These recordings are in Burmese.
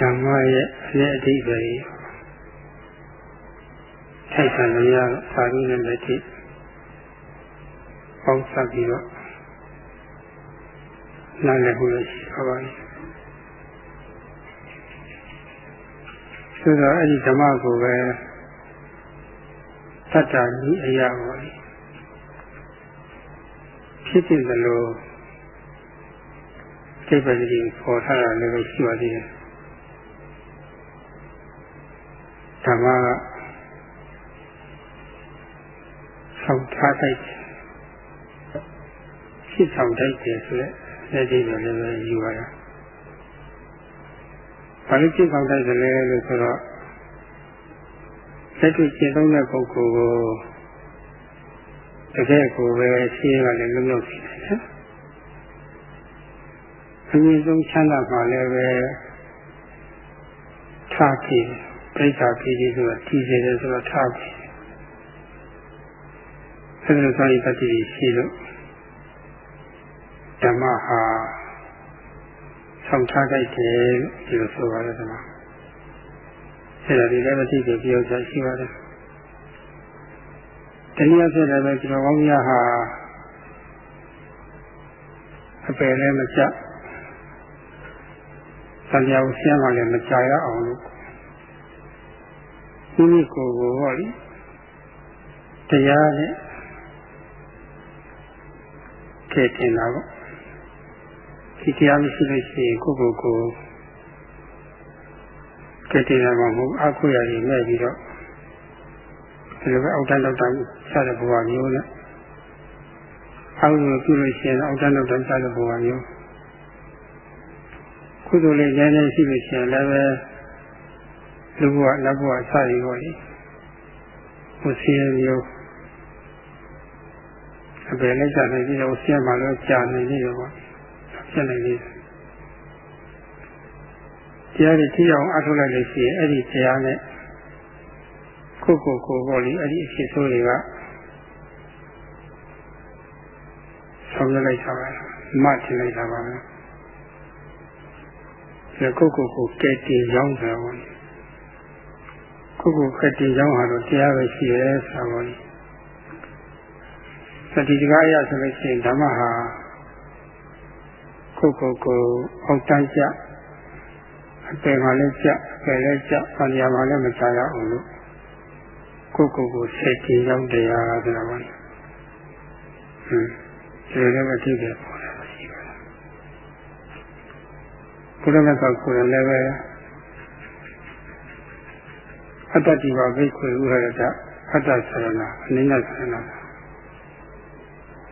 ဓမ္မရဲ့အနည်းအဓိပ္ပာယ်ထိုက်ဆံလို့ရသာပြီးနဲ့လက်ထိပေါင်းစပ်ပြီးတော့နားလည်ဖို့ရှိပါပါမယ်ဆိုတော့အဲ့ဒီဓမ္မကိုပဲတတ္တကြီးအရာပါလေဖြစ်ဖြစ်သလိုစိတ်ပတိပေါ်ထားတာလည်းရှိပါသေးတယ် ဓမ္မကဆောက်ထားတိုက်တယ်ဖြစ်ဆောင်တိုက်တယ်ဆိုတဲ့လက်ဒီလိုလည်းပဲယူရတာဘာလို့ဖြစ်ဆောင်တိုက်တယ်လဲလို့ဆိုတော့လက်တွေ့ရှင်းသုံးတဲ့ပုဂ္ဂိုလ်ကိုတကယ်ကိုပဲရှင်းရလည်းလုံးလုံးရှိတယ်နော်အမြင့်ဆုံးချမ်းသာမှာလည်းပဲထားပြီး ဒိဋ္ဌာပြီးပြီးဆိုတော့တည်စေတယ်ဆိုတော့ထားပြီးအဲဒါဆိုရင်တတိရှိလို့ဓမ္မဟာဆောင်ထားကြတယ်ဒီလိုဆိုပါတယ်ဓမ္မအဲဒါဒီလည်းမသိကြပြောချင်ရှိပါတယ်တနည်းအားဖြင့်လည်းကျွန်တော်ကောင်းများဟာအပယ်လည်းမကျဆံပြကိုရှင်းမှလည်းမကြာရအောင်လို့ မိမိကိုယ်ကိုဟောလေတရားနဲ့ထည့်တင်တာပေါ့ဒီတရားမရှိလို့ရှိရင်ကိုယ့်ကိုယ်ကိုကတိရမှာမဟုတ်အခွင့်အရေးနဲ့ပြီးတော့ဒီလိုပဲအောက်တန်းလောက်တန်းစတဲ့ဘဝမျိုးနဲ့အောက်ကိုပြုလို့ရှိရင်အောက်တန်းလောက်တန်းစတဲ့ဘဝမျိုးကုသိုလ်လေးနည်းနည်းရှိလို့ရှိရင်လည်းပဲ လူဘဝနတ်ဘဝစရည်ပေါ့လေဟိုစီရမျိုးအပယ်လိုက်ကြနိုင်ပြီးတော့ဆင်းမှလည်းကြာနေနေရောပေါ့ဖြစ်နေပြီတရားတွေထိအောင်အထုတ်လိုက်လို့ရှိရင်အဲ့ဒီတရားနဲ့ကိုကိုကိုပေါ့လေအဲ့ဒီအဖြစ်ဆိုးတွေကဆောင်ရလိုက်တာပါမှတ်ထင်လိုက်တာပါပဲဒီကိုကိုကိုကဲတည်ရောက်တယ်ပေါ့ ကိုကိုကဲတည်ရောက်ဟာတော့တရားပဲရှိရဲဆိုတော့သတိတကားအရဆိုလို့ရှိရင်ဓမ္မဟာကိုကိုကိုအောက်တန်းကြအပယ်မှာလည်းကြအပယ်လည်းကြဆံရမှာလည်းမချရအောင်လို့ကိုကိုကိုစိတ်ကြီးရောက်တရားဆိုတာပါဟွန်းဒီလိုလည်းမသိတယ်ပေါ်လာရှိပါလားဘုရားမြတ်စွာကိုယ်လည်းပဲ အတ္တတိပါဘိက္ခွေဥရဒအတ္တဆရဏအနိစ္စဆရဏ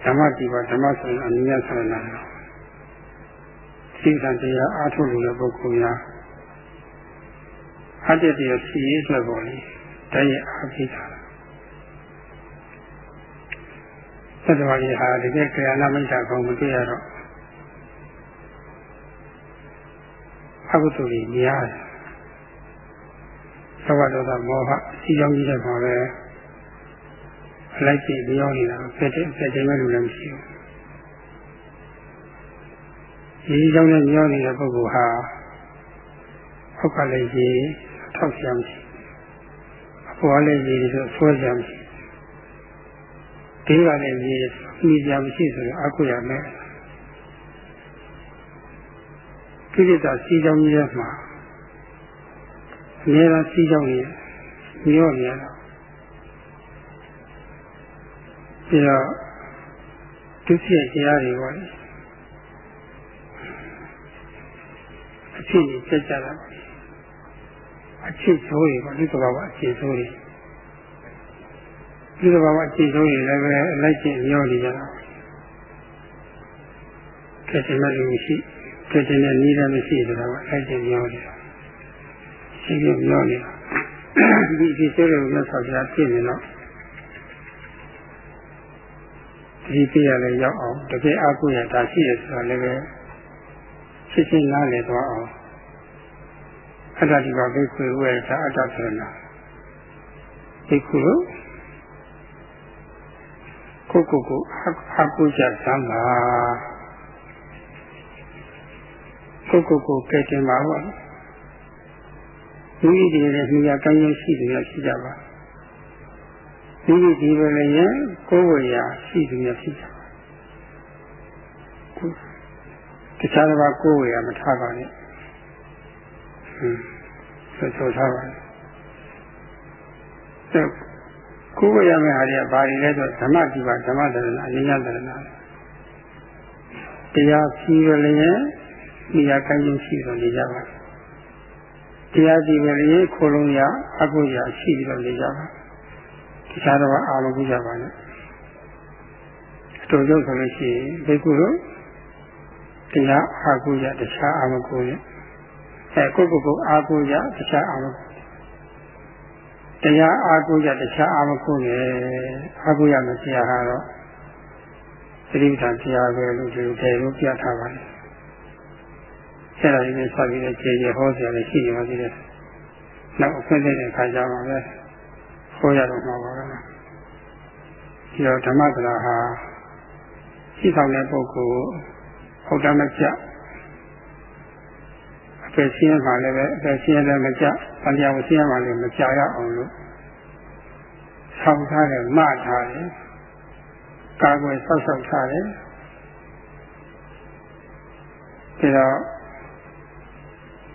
ဓမ္မတိပါဓမ္မဆရဏအနိစ္စဆရဏစိတ်ဓာတ်တရားအားထုတ်လို့တဲ့ပုဂ္ဂိုလ်များအတ္တတရားဖြစ်ရေးအတွက်ပေါ်လေတည်းရဲ့အားပေးတာသတ္တဝါကြီးဟာတကယ်ကြာနာမိတ်တာကောင်းမတွေ့ရတော့အကုသိုလ်ကြီးများတယ် သဝတ္တသမောဟစီကြောင်းကြီးတဲ့မှာပဲအလိုက်ကြည့်ပြောနေတာဖက်တဲ့ဖက်တဲ့မဲ့လူလည်းမရှိဘူးဒီကြောင့်လည်းပြောနေတဲ့ပုဂ္ဂိုလ်ဟာအောက်ကလည်းကြီးထောက်ရှာမရှိအပေါ်လည်းကြီးဆိုဆွဲရှာမရှိဒီကလည်းကြီးမိကြမရှိဆိုတော့အကုရမဲ့ကိလေသာစီကြောင်းကြီးရဲ့မှာ အများအားစီကြောင်းကြီးမျောနေရတာပြီးတော့ဒုတိယတရားတွေပေါ့လေအဖြစ်ကြီးပြကြတာအချစ်ဆိုးတွေပေါ့ဒီကဘာဝအချစ်ဆိုးတွေဒီကဘာဝအချစ်ဆိုးတွေလည်းပဲအလိုက်ကျင့်မျောနေကြတာကဲတင်မဲ့လူရှိကဲတင်တဲ့နည်းလည်းမရှိဆိုတာကအလိုက်ကျင့်မျောနေတာ ရှိပြမျောနေတာဒီဒီဆိုးတွေကိုမြတ်စွာဘုရားပြည့်နေတော့ဒီပြရလည်းရောက်အောင်တကယ်အကုရတာရှိရဆိုတာလည်းပဲဖြစ်ချင်းနားလည်သွားအောင်အတ္တဒီပါဘိက္ခုဝေသာအတ္တသရဏဘိက္ခုကိုကိုကိုအကုကြသံပါကိုကိုကိုကဲတင်ပါဘော မိမိဒီလည်းမိယာကံရရှိသူများဖြစ်ကြပါမိမိဒီပဲလည်းရင်ကိုယ်ဝေရာရှိသူများဖြစ်ကြပါတခြားတစ်ပါးကိုယ်ဝေရာမထားပါနဲ့ဟွန်းဆိုဆိုထားပါနဲ့ကိုယ်ဝေရမယ့်ဟာတွေကဘာတွေလဲဆိုဓမ္မတိပါဓမ္မတရဏအနိညာတရဏတရားဖြီးရလျင်မိယာကိုင်းခြင်းရှိတော်နေကြပါ တရားကြည့်ပဲလေခိုးလုံးရအကုရရှိပြီးတော့နေကြပါတခြားတော့အာမကုကြပါနဲ့အတူတူဆိုလို့ရှိရင်ဒီကုလို့တရားအာကုရတခြားအာမကုရအဲကိုကိုကိုအာကုရတခြားအာမကုတရားအာကုရတခြားအာမကုနဲ့အာကုရမတရားဟာတော့သတိပဋ္ဌာန်တရားပဲလို့ဒီလိုလို့ပြထားပါတယ် အဲ့ဒါလေးနဲ့ဆက်ပြီးတော့ခြေခြေဟောစရာလည်းရှိနေပါသေးတယ်။နောက်အခွင့်အရေးတဲ့ခါကြမှာပဲဟောရတော့မှာပါပဲ။ဒီတော့ဓမ္မစရာဟာရှိဆောင်တဲ့ပုဂ္ဂိုလ်ဟုတ်တယ်မကြအပယ်ရှင်းမှလည်းပဲအပယ်ရှင်းလည်းမကြ။တရားကိုရှင်းမှလည်းမကြရအောင်လို့ဆောက်ထားတယ်မှထားတယ်ကာကွယ်ဆောက်ရှောက်ထားတယ်ဒါတော့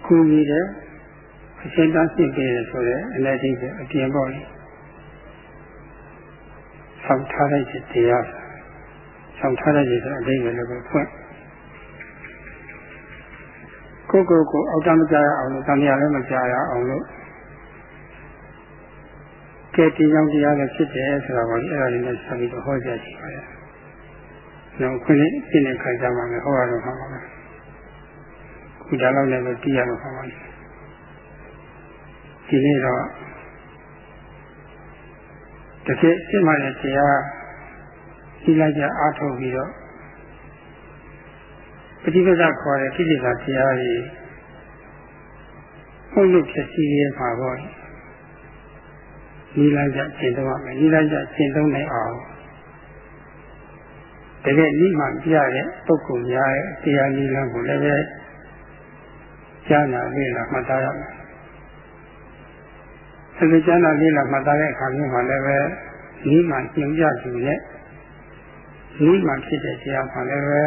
ကူညီတယ်အရှင်းတန်းရှင်းပေးတယ်ဆိုတဲ့အနေအချင်းအပြင်ပေါ့လေဆောက်ထားတဲ့တရားဆောက်ထားတဲ့ဆိုအတိတ်လည်းပဲဖွင့်ကိုကိုကိုအောက်တမကြရအောင်လို့တန်တရားလည်းမကြရအောင်လို့ကဲတရားတရားလည်းဖြစ်တယ်ဆိုတာပေါ့လေအဲ့ဒါလေးနဲ့ဆက်ပြီးတော့ဟောကြရှိပါတယ်။နောက်ခုနှစ်ရှင်းတဲ့ခါကျမှလည်းဟောရတော့မှာပါပဲ။ခု ဒါလောက်လည်းပဲသိရမှာပါပါဒီနေ့တော့တကယ်စိတ်မှတဲ့တရားဒီလိုက်ကြအားထုတ်ပြီးတော့ပฏิပဒခေါ်တဲ့ကိလေသာတရားကြီးဟုတ်လို့ဖြစ်စီရမှာပေါ့ဒီလိုက်ကြရှင်းတော့မယ်ဒီလိုက်ကြရှင်းတော့နိုင်အောင်တကယ်ဤမှပြတဲ့ပုဂ္ဂိုလ်များရဲ့တရားနည်းလမ်းကိုလည်းပဲ ကြားနာလေးလာမှတ်သားရမယ်။အဲဒီကြားနာလေးလာမှတ်သားတဲ့အခါမျိုးမှာလည်းပဲဤမှကျင့်ကြသူရဲ့ဤမှဖြစ်တဲ့တရားမှာလည်းပဲ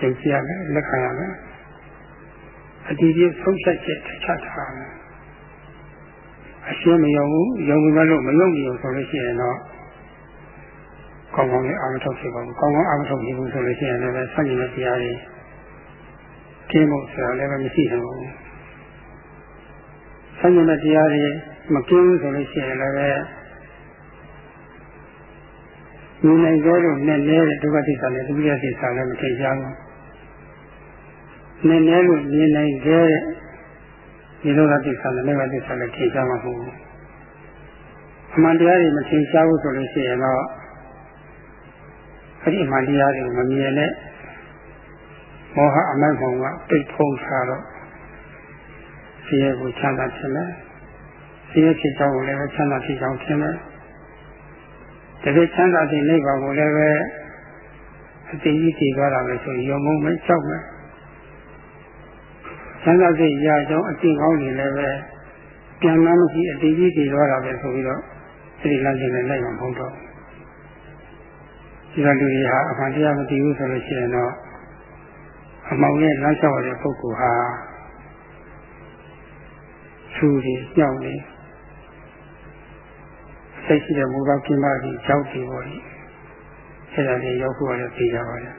သင်ကြရမယ်လက်ခံရမယ်။အတီးပြေဆုံးဖြတ်ချက်တစ်ချက်ထားမယ်။အရှင်းမယုံဘူးယုံဘူးလို့မယုံဘူးဆိုလို့ရှိရင်တော့ကောင်းကောင်းလေးအာမထုတ်ဖြစ်ပါဘူး။ကောင်းကောင်းအာမထုတ်ဖြစ်ဘူးဆိုလို့ရှိရင်လည်းဆန့်ကျင်တဲ့တရားတွေ ကင်းဖို့ဆိုတာလည်းမရှိဘူး။ဆန့်ကျင်တဲ့တရားတွေမကင်းဘူးဆိုလို့ရှိရင်လည်းဒီနိုင်ကြလို့နဲ့နေတဲ့ဒုက္ခသစ္စာနဲ့ဒုက္ခသစ္စာလည်းမထိရှားဘူး။နဲ့နဲလို့မြင်နိုင်ကြတဲ့ဒီဒုက္ခသစ္စာနဲ့နိဗ္ဗာန်သစ္စာလည်းထိရှားမှာမဟုတ်ဘူး။အမှန်တရားတွေမထိရှားဘူးဆိုလို့ရှိရင်တော့အဲ့ဒီအမှန်တရားတွေကိုမမြင်နဲ့ မောဟအမိုက်ပုံကပိတ်ဖုံးထားတော့ဆင်းရဲကိုချမ်းသာဖြစ်မယ်ဆင်းရဲဖြစ်ကြောင်းကိုလည်းချမ်းသာဖြစ်ကြောင်းဖြစ်မယ်တကယ်ချမ်းသာတဲ့နိဗ္ဗာန်ကိုလည်းပဲအတိအကျတည်သွားတာပဲဆိုရင်ယုံမုံမကြောက်မယ်ချမ်းသာစိတ်ရကြောင်းအကျင့်ကောင်းတွေလည်းပဲပြန်မှမရှိအတိအကျတည်သွားတာပဲဆိုပြီးတော့အဲဒီလမ်းစဉ်နဲ့လိုက်မှာမဟုတ်တော့ဒီလိုလူတွေဟာအမှန်တရားမသိဘူးဆိုလို့ရှိရင်တော့ အမောင်နဲ့လမ်းလျှောက်တဲ့ပုဂ္ဂိုလ်ဟာသူတွေညှောက်နေစိတ်ရှိတဲ့မူပေါင်းကျင်းပါပြီးကြောက်ကြည့်ပေါ်ဒီအဲ့ဒါလေးရောက်ဖို့လည်းသိကြပါရဲ့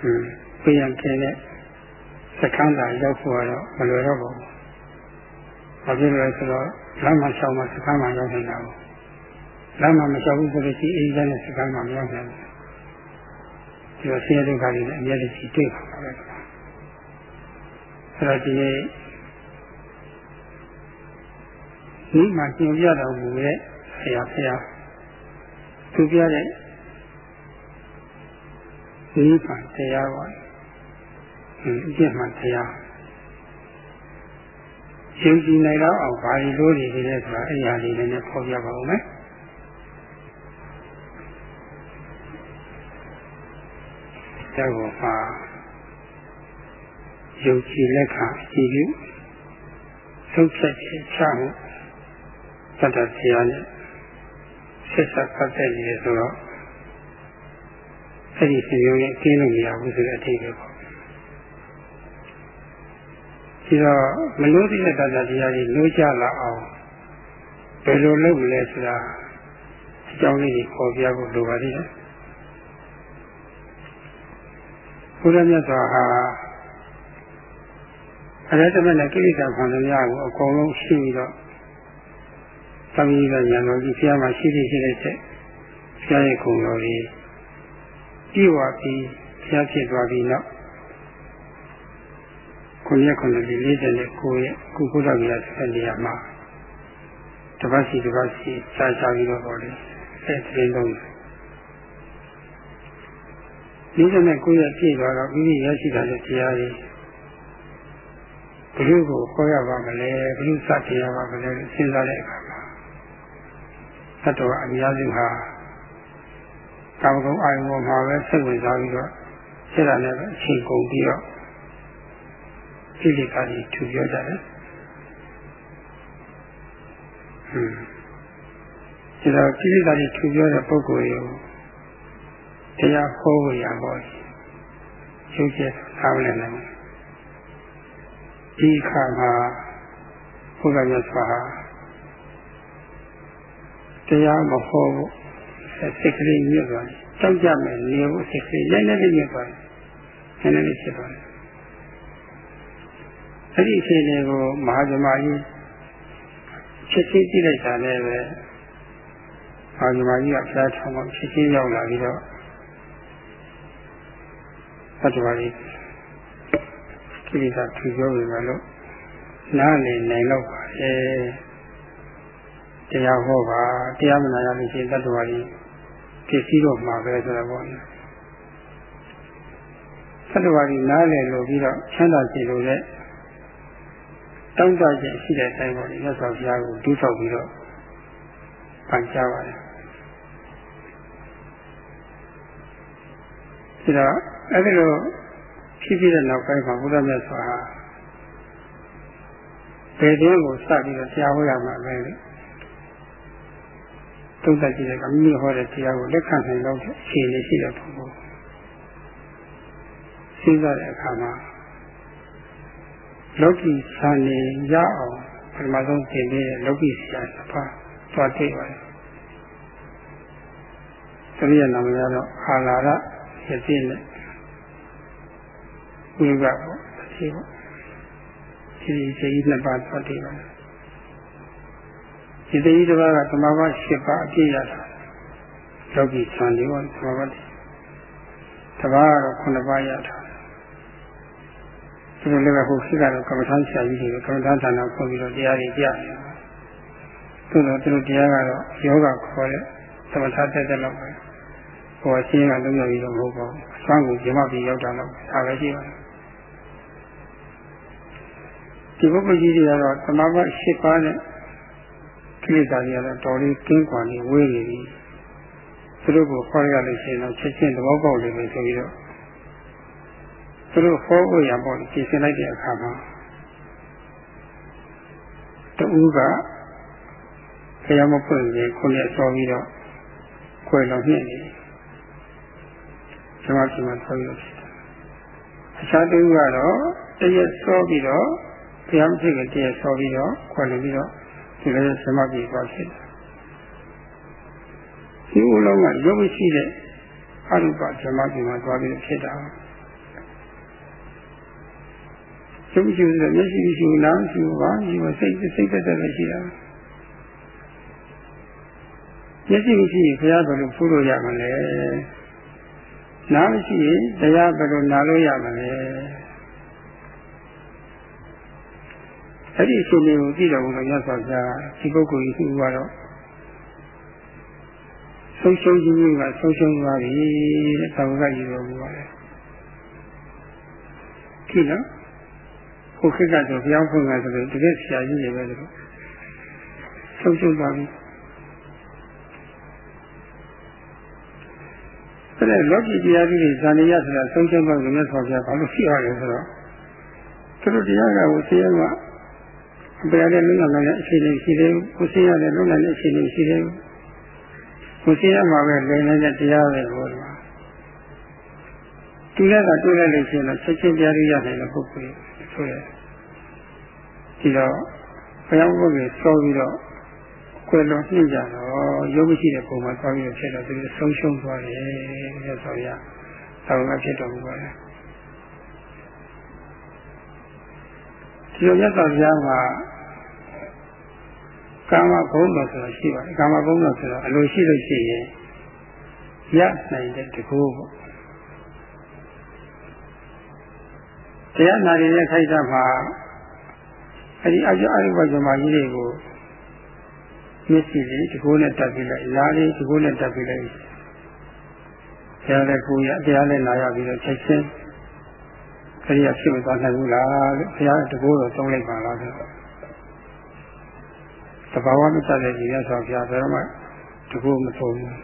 ဟွန်းပြန်ကျင်တဲ့စကန်းသာရောက်ဖို့ကတော့မလွယ်တော့ဘူးဘာဖြစ်လဲဆိုတော့လမ်းမှာရှောင်းမှစကန်းမှာရောက်နေတာဘူးလမ်းမှာမရှောင်းဘူးဆိုလို့ရှိရင်အေးတဲ့စကန်းမှာမရောက်နိုင်ဘူး ဒီလိုဆင်းရဲဒုက္ခတွေနဲ့အများကြီးတွေ့ပါပါပဲအဲ့တော့ဒီနေ့ဒီမှာကျင်ပြတော်မူရဲ့ဆရာဆရာသူပြတဲ့ဒီမှာတရားပါအင်းအကျင့်မှတရားရှင်းကြည့်နိုင်တော့အောင်ဘာလို့လို့ဒီလဲဆိုတာအဲ့ဒီဟာလေးလည်းဖော်ပြပါဦးမယ် ကျောက်ကိုမှာရယုံကြည်လက်ခံကြည်ပြုသုံးချက်ချချမှုတတ်တရားနဲ့ဆက်ဆက်ပတ်သက်နေတယ်ဆိုတော့အဲ့ဒီစီမျိုးရဲ့အကျင်းလို့မရဘူးဆိုတဲ့အထိပ္ပယ်ပေါ့ဒီတော့မလို့တဲ့တတ်တရားကြီးလို့ကြလာအောင်ဘယ်လိုလုပ်လဲဆိုတာအကြောင်းလေးကိုပေါ်ပြဖို့လိုပါသေးတယ် ဘုရားမြတ်စွာဟာအရတမနဲ့ကိလေသာခံရကိုအကုန်လုံးရှိပြီးတော့သမီးကညာတော်ကြီးဆရာမရှိသေးရှိတဲ့ချက်ဆရာရဲ့ကုံတော်ကြီးပြီးဝပြီးဆရာဖြစ်သွားပြီးနောက်ကိုရက်ခုနှစ်လေးတဲ့နဲ့ကိုရဲ့ကိုကိုတော်ကြီးကဆက်နေရမှာတပတ်စီတပတ်စီစာချပြီးတော့ပေါ်တယ်အဲ့ဒီလုံး 49ရက်ပြည့်သွားတော့ပြီးပြီးရရှိတာလည်းတရားကြီးဘုရုကိုခေါ်ရပါမလဲဘုရုစတင်ရပါမလဲစဉ်းစားတဲ့အခါမှာသတ္တဝါအများစုဟာကာမဂုဏ်အာယုံပေါ်မှာပဲစိတ်ဝင်စားပြီးတော့စိတ်ဓာတ်နဲ့ပဲအချိန်ကုန်ပြီးတော့ဒီလိုကကြီးထူပြောကြတယ်ဟွန်းဒီတော့ဒီလိုကကြီးထူပြောတဲ့ပုဂ္ဂိုလ်ရော တရားဟောဖို့ရပါ့ရုပ်ချက်ထားမလဲနိုင်ဒီခါမှာဘုရားမြတ်စွာတရားမဟောဘူးစိတ်ကလေးညစ်သွားတယ်တောက်ကြမယ်နေဖို့စိတ်ကလေးနည်းနည်းလေးညစ်သွားတယ်နည်းနည်းလေးဖြစ်သွားတယ်အဲ့ဒီအခြေအနေကိုမဟာဇမကြီးချက်ချင်းကြည့်လိုက်တာလည်းပဲမဟာဇမကြီးကဖျားထောင်မှချက်ချင်းရောက်လာပြီးတော့သ တ္တဝါကြီးကိလေသာထူပြောနေတယ်လို့နားနေနိုင်တော့ပါလေတရားဟောပါတရားမနာရလို့ရှိရင်တတ္တဝါကြီးဖြစ်စည်းတော့မှာပဲဆိုတော့ပေါ့နော်တတ္တဝါကြီးနားလည်လို့ပြီးတော့ချမ်းသာစေလို့လည်းတောင်းတခြင်းရှိတဲ့အတိုင်းပေါ့လေမြတ်စွာဘုရားကိုဒုထောက်ပြီးတော့ပန်ကြားပါတယ်ဒါတော့ အဲ့ဒီလိုဖြစ်ပြီးတဲ့နောက်ပိုင်းမှာဘုရားမြတ်စွာဟာဘယ်တွင်ကိုစပြီးတော့တရားဟောရမှာလဲလေသုံးသပ်ကြည့်တဲ့ကမိမိဟောတဲ့တရားကိုလက်ခံနိုင်တော့အခြေအနေရှိတဲ့ပုဂ္ဂိုလ်စဉ်းစားတဲ့အခါမှာလောကီဆန်နေရအောင်ပထမဆုံးသင်ပေးတဲ့လောကီဆရာတစ်ပါးသွားတွေ့ပါတယ်။တတိယနာမည်ကတော့အာလာရရတိနဲ့ ဝိကပေါ့ဒီပေါ့ဒီဒီနှစ်ပါးသွားတွေ့ပါတယ်ဒီတိတစ်ပါးကသမာဘ၈ပါးအပြည့်ရတာလောကီဆန်နေပေါ့သမာဘတစ်ပါးကတော့9ပါးရတာဒီလိုလည်းဟိုရှိကတော့ကမ္မထမ်းဆရာကြီးတွေကမ္မထမ်းဌာနဖွင့်ပြီးတော့တရားတွေကြားနေတယ်။သူတို့သူတို့တရားကတော့ယောဂခေါ်တဲ့သမထတက်တဲ့လောက်ပဲ။ဟိုအရှင်းကလုံးဝပြီးတော့မဟုတ်ပါဘူး။အစွမ်းကိုဇမပြီးရောက်တာတော့ဒါပဲရှိပါတယ်။ ဒီပုဂ္ဂိုလ်ကြီးတွေကတော့သမာဘ၈ပါးနဲ့ကိလေသာတွေကတော့တော်လေးကင်းကွာနေဝေးနေပြီ။သူတို့ကိုခေါ်ရလို့ရှိရင်တော့ချက်ချင်းသဘောပေါက်လိမ့်မယ်ဆိုပြီးတော့သူတို့ဟောဖို့ရပေါ့ပြင်ဆင်လိုက်တဲ့အခါမှာတူကဘုရားမဖွင့်ရင်ခုနှစ်ဆောပြီးတော့ခွဲတော်ညှင့်နေကျွန်တော်ဒီမှာဆောပြီးတော့အခြားတူကတော့တရက်ဆောပြီးတော့ ဘုရားမဖြစ်ခင်တရက်ဆောပြီးတော့ခွဲလို့ပြီးတော့ဒီလိုစမပြေသွားဖြစ်တယ်ဒီဥလုံးကရုပ်ရှိတဲ့အရုပဓမ္မကြီးမှာသွားပြီးဖြစ်တာကျုပ်ကျူဆိုမျက်စိရှိလားရှိပါရှိပါစိတ်စိတ်သက်သက်ပဲရှိတာမျက်စိမရှိရင်ဘုရားဘယ်လိုဖူးလို့ရမလဲနားမရှိရင်တရားဘယ်လိုနားလို့ရမလဲ အဲ့ဒီအချိန်လေးကိုကြည့်တော်ဘုရားမြတ်စွာဘုရားဒီပုဂ္ဂိုလ်ကြီးသူကတော့ဆုံးရှုံးခြင်းကဆုံးရှုံးသွားပြီတဲ့သာဝကကြီးတော်မူပါတယ်ကြည့်နော်ကိုခေတ်ကဆိုဘုရားဖွင့်ကဆိုလို့တကယ်ဆရာကြီးတွေပဲလို့ဆုံးရှုံးသွားပြီအဲ့ဒါလောကီတရားကြီးတွေဇာနေရဆိုတာဆုံးရှုံးသွားလို့မြတ်စွာဘုရားဘာလို့ရှိရလဲဆိုတော့သူတို့တရားကဝစီရမှာ အပယ်ရတဲ့လုံနိုင်တဲ့အခြေအနေရှိတယ်ဝစီရတဲ့လုံနိုင်တဲ့အခြေအနေရှိတယ်ဝစီရမှာပဲလိမ်နေတဲ့တရားပဲဟောတယ်သူလည်းကတွေ့လိုက်လို့ရှိရင်ချက်ချင်းတရားရရနိုင်တဲ့ပုဂ္ဂိုလ်ဆိုရဒီတော့ဘုရားဘုရားဆောပြီးတော့ကွယ်လွန်နှိမ့်ကြတော့ရုပ်မရှိတဲ့ပုံမှာသွားပြီးဖြစ်တော့သူဆုံးရှုံးသွားတယ်လို့ဆိုရဆောင်းကဖြစ်တော်မူပါတယ်ဒီလိုမြတ်စွာဘုရားမှာ ကာမဘုံတော်ဆိုတာရှိပါတယ်ကာမဘုံတော်ဆိုတော့အလိုရှိလို့ရှိရင်ရနိုင်တဲ့တကူပေါ့တရားနာရတဲ့ခိုက်တာမှာအဲဒီအကျအရိပဇမကြီးတွေကိုမျက်စိလေးတကူနဲ့တက်ပြီးလိုက်လားလေးတကူနဲ့တက်ပြီးလိုက်တရားလည်းကိုရတရားလည်းနာရပြီးတော့ချက်ချင်းခရိယာဖြစ်မသွားနိုင်ဘူးလားလို့ဘုရားတကူတော့သုံးလိုက်ပါလားဆိုတော့ သဘာဝမတတ်တဲ့ကြီးရသော်ဘုရားဘယ်တော့မှတကူမသုံးဘူး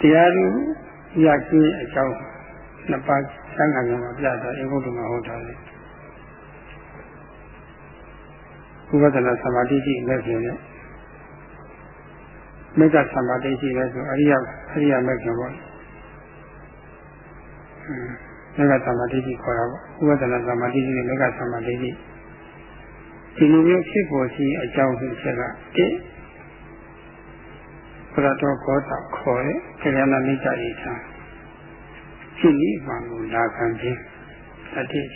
တရားလူရခြင်းအကြောင်းနှစ်ပါးသံဃာများမှာပြတာအေဘုဒ္ဓမှာဟောတာလေဥပဒနာသမာဓိရှိမဲ့ခြင်းနဲ့မေတ္တာသမာဓိရှိလဲဆိုအရိယအရိယမဲ့ခြင်းပေါ့ မေတ္တာသမာဓိရှိခေါ်တာပေါ့ဥပဒနာသမာဓိရှိနဲ့မေတ္တာသမာဓိရှိဒီလိုမျိုးဖြစ်ပေါ်ရှိအကြောင်းဆိုချက်ကတည်းဘုရားတော်ဘောတာခေါ်တဲ့ခရဏမိတ္တဣသံရှိနိဗ္ဗာန်ကိုလာခံခြင်းအတိတ်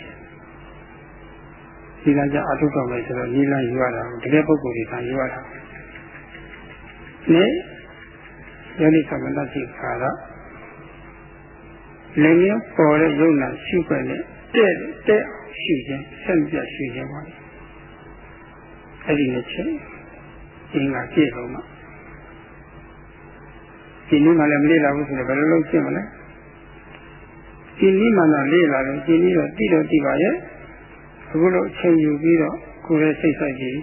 ဒီကကြအထုတော်မယ်ဆိုတော့နိလန်းယူရတာတကယ်ပုဂ္ဂိုလ်တွေကယူရတာနဲ့ယောနိသမဏတိခါရ လည်းရပေါ်တဲ့ယုံနာရှိခွင့်နဲ့တဲ့တဲ့ရှိခြင်းဆက်ပြရှိခြင်းပါလေအဲ့ဒီနဲ့ချင်းအင်းကပြည့်ဆုံးမှာဒီနည်းမှလည်းမလေ့လာဘူးဆိုတော့ဘယ်လိုလုပ်ရှင်းမလဲဒီနည်းမှတော့လေ့လာတယ်ဒီနည်းတော့တိတော့တိပါရဲ့အခုလိုအချိန်ယူပြီးတော့ကိုယ်ရဲ့စိတ်ဆိုင်ကြီး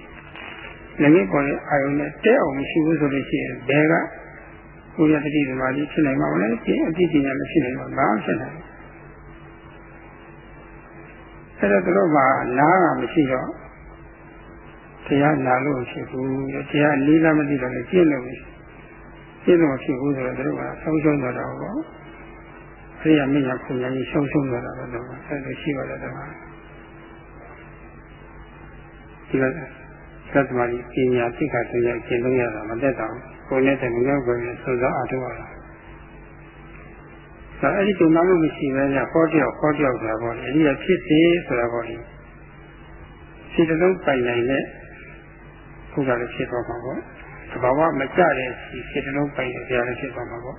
လည်းငယ်ပေါ်တဲ့အာယုံနဲ့တဲအောင်မရှိဘူးဆိုလို့ရှိရင်ဘယ်က ကိုယ်ရတတိဓမ္မကြီးဖြစ်နိုင်မှာမလဲဒီအတိပညာလည်းဖြစ်နိုင်မှာဘာဖြစ်နိုင်အဲ့တော့တို့ကနားကမရှိတော့တရားနာလို့ဖြစ်ဘူးတရားလေးလားမသိတော့လည်းကျင့်လို့ကျင့်လို့ဖြစ်ဘူးဆိုတော့တို့ကဆုံးရှုံးသွားတော့ပေါ့အရိယာမင်းရပုံညာကြီးဆုံးရှုံးသွားတာတော့အဲ့လိုရှိပါတယ်တော့ဒီကသတ္တမကြီးပညာသိက္ခာသိရကျင့်လို့ရတာမတက်တော့ ကိုယ်နဲ့တည်းမရောက်ကိုယ်နဲ့သုံးသောအထောက်အထားဒါအဲ့ဒီတုံ့လို့မရှိပဲညဟောတယောက်ဟောတယောက်ဆိုတာပေါ့လေအဲ့ဒီကဖြစ်စေဆိုတာပေါ့လေစိတ်တလုံးပိုင်နိုင်တဲ့ဘုရားလည်းဖြစ်သွားမှာပေါ့သဘာဝမကြတဲ့စိတ်တလုံးပိုင်တဲ့တရားလည်းဖြစ်သွားမှာပေါ့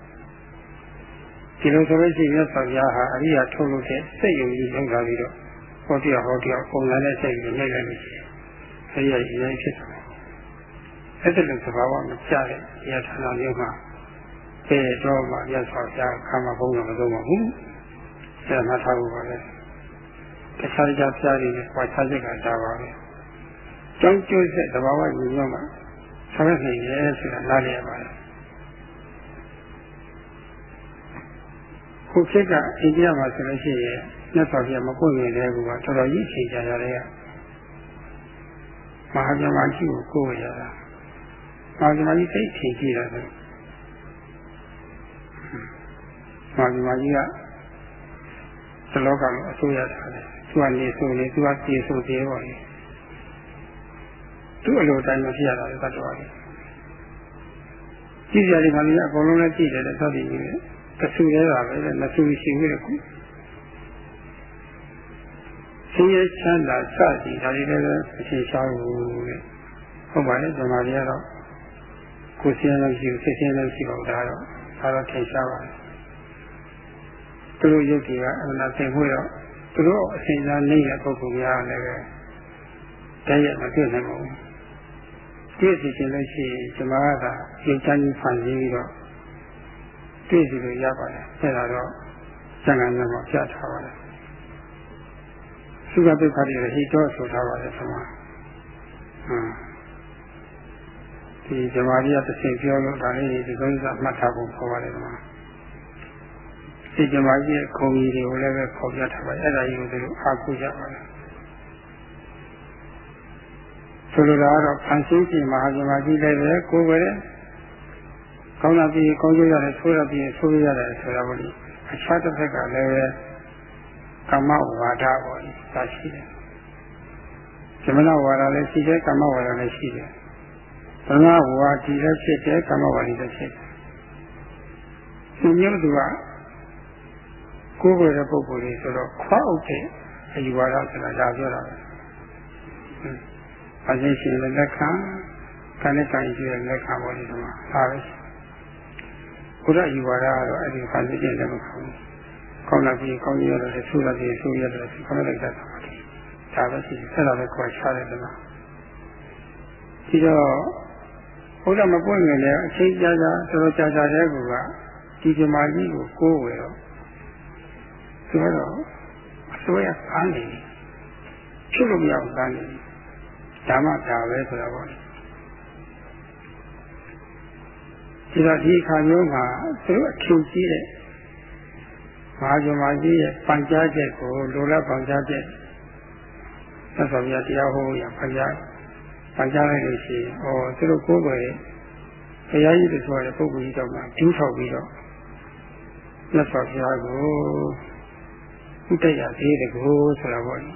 ဒီလိုဆိုလို့ရှိရင်ဆောင်းရဟာအရိယာထုတ်လို့တဲ့စိတ်ယုံကြည်လောက်လာပြီးတော့ဟောတယောက်ဟောတယောက်ပုံစံနဲ့စိတ်ကိုနှိမ့်လိုက်လို့ရှိရင်အရိယာရည်ရဖြစ်သွား အဲ့ဒီလိုသဘာဝမကျတဲ့ရထာနာမျိုးမှာပေတော့မှရသော်ပြခါမှာဘုံတော်မသုံးပါဘူး။ဆက်မှတ်ထားဖို့ပါလေ။တခြားကြပြားတွေနဲ့ခွာခြားချက်ကဒါပါပဲ။ကြောင်းကျိုးဆက်သဘာဝညီညွတ်မှာဆောင်ရွက်နေရဲဆိုတာနားလည်ရပါလေ။ခုခေတ်ကအိန္ဒိယမှာဆိုလို့ရှိရင်မြတ်စွာဘုရားမပွင့်နေတဲ့ကူကတော်တော်ကြီးချိန်ကြရတယ်ကမဟာဗြဟ္မာကြီးကိုကိုယ်ရတာ မာဇမာကြီးသိထင်ကြည့်တာပဲမာဇမာကြီးကသလောကမှာအစိုးရထားတယ်သူကနေဆိုနေသူကပြေဆိုသေးပါလေသူ့အလိုတိုင်းမဖြစ်ရတာလည်းတတ်တော်တယ်ကြည့်ကြတယ်ခါလေးကအကုန်လုံးလည်းကြည့်တယ်တဲ့သောက်တည်ကြီးတယ်တဆူရဲတာပဲတဲ့မဆူရှိဘူးတဲ့ခုဆင်းရဲချမ်းသာစသည်ဒါတွေလည်းအရှင်းရှားဘူးတဲ့ဟုတ်ပါရဲ့ဇမားတွေကတော့ ကိုယ်ဆင်းရဲရှိစိတ်ဆင်းရဲရှိတော့ဒါတော့ဒါတော့ထင်ရှားပါတယ်သူတို့ယုတ်ကြီးကအမှန်သိမှုတော့သူတို့အစဉ်စားနေတဲ့ပုဂ္ဂိုလ်များလည်းပဲတည်းရမတွေ့နိုင်ပါဘူးတွေ့စီခြင်းလို့ရှိရင်ဇမားကရုပ်ချမ်းကြီးဖန်ပြီးတော့တွေ့စီလို့ရပါတယ်အဲ့ဒါတော့သံဃာများမှာပြထားပါတယ်သုခပိဋကတိရဟိတောဆိုထားပါတယ်ဆရာဟမ် ဒီဇမားကြီးကတစ်ဆင့်ပြောလို့ဒါလေးဒီကုန်းစားမှတ်ထားဖို့ခေါ်ပါတယ်ကွာတဒီကြမှာကြီးခုံကြီးတွေကိုလည်းပဲပေါ်ပြထားပါအဲ့ဒါကြီးကိုသူတို့အားကိုးကြပါလားဆိုလိုတာကတော့ဖန်ဆင်းခြင်းမဟာဇမကြီးလည်းပဲကိုယ်ပဲကောင်းတာပြီးကောင်းကျိုးရတယ်ဆိုးတာပြီးဆိုးရတယ်ဆိုတာပေါ့လေအခြားတစ်ဖက်ကလည်းပဲကမ္မဝါဒပေါ့လေဒါရှိတယ်ဇမနဝါဒလည်းရှိတယ်ကမ္မဝါဒလည်းရှိတယ် ဓမ္မဝါဒီလည်းဖြစ်တယ်ကမ္မဝါဒီလည်းဖြစ်တယ်ဒီမျိုးသူကကိုယ်ပဲတဲ့ပုဂ္ဂိုလ်ကြီးဆိုတော့ခွားအုပ်တဲ့အယူဝါဒဆိုတာဒါပြောတာပဲအရှင်ရှင်လည်းလက်ခံခန္ဓာကံကြီးရဲ့လက်ခံပေါ်ဒီမှာဒါပဲဘုရားယူဝါဒကတော့အဲ့ဒီခန္ဓာကြီးလည်းမခံဘူးကောင်းလာပြီးကောင်းရရတယ်ဆူလာပြီးဆူရတယ်ခေါင်းလိုက်တတ်တာဒါပဲရှိတယ်အဲ့ဒါပဲခွာချတယ်ဒီမှာဒီတော့ ဘုရားမပွင့်ငင်လည်းအချိန်ကြာကြာတော်တော်ကြာကြာတဲ့ကူကဒီဇမာကြီးကိုကိုးဝယ်တော့ဆိုတော့အစိုးရကန်းနေဖြစ်လို့မရဘူးကန်းနေဒါမှဒါပဲဆိုတာပေါ့ဒီတော့ဒီခါမျိုးမှာသူတို့အထူးကြီးတဲ့မဟာဇမကြီးရဲ့ပန်ကြားချက်ကိုလိုလားပန်ကြားချက်သက်တော်ပြတရားဟောရပန်ကြား ပန်ကြားလိုက်လို့ရှိရင်ဩသူတို့ကိုယ်ပဲဘုရားကြီးတို့ဆိုတဲ့ပုဂ္ဂိုလ်ကြီးတော့မှဒူးထောက်ပြီးတော့သက်တော်ပြကိုဥတ္တရသေးတကူဆိုတာပေါ့လေ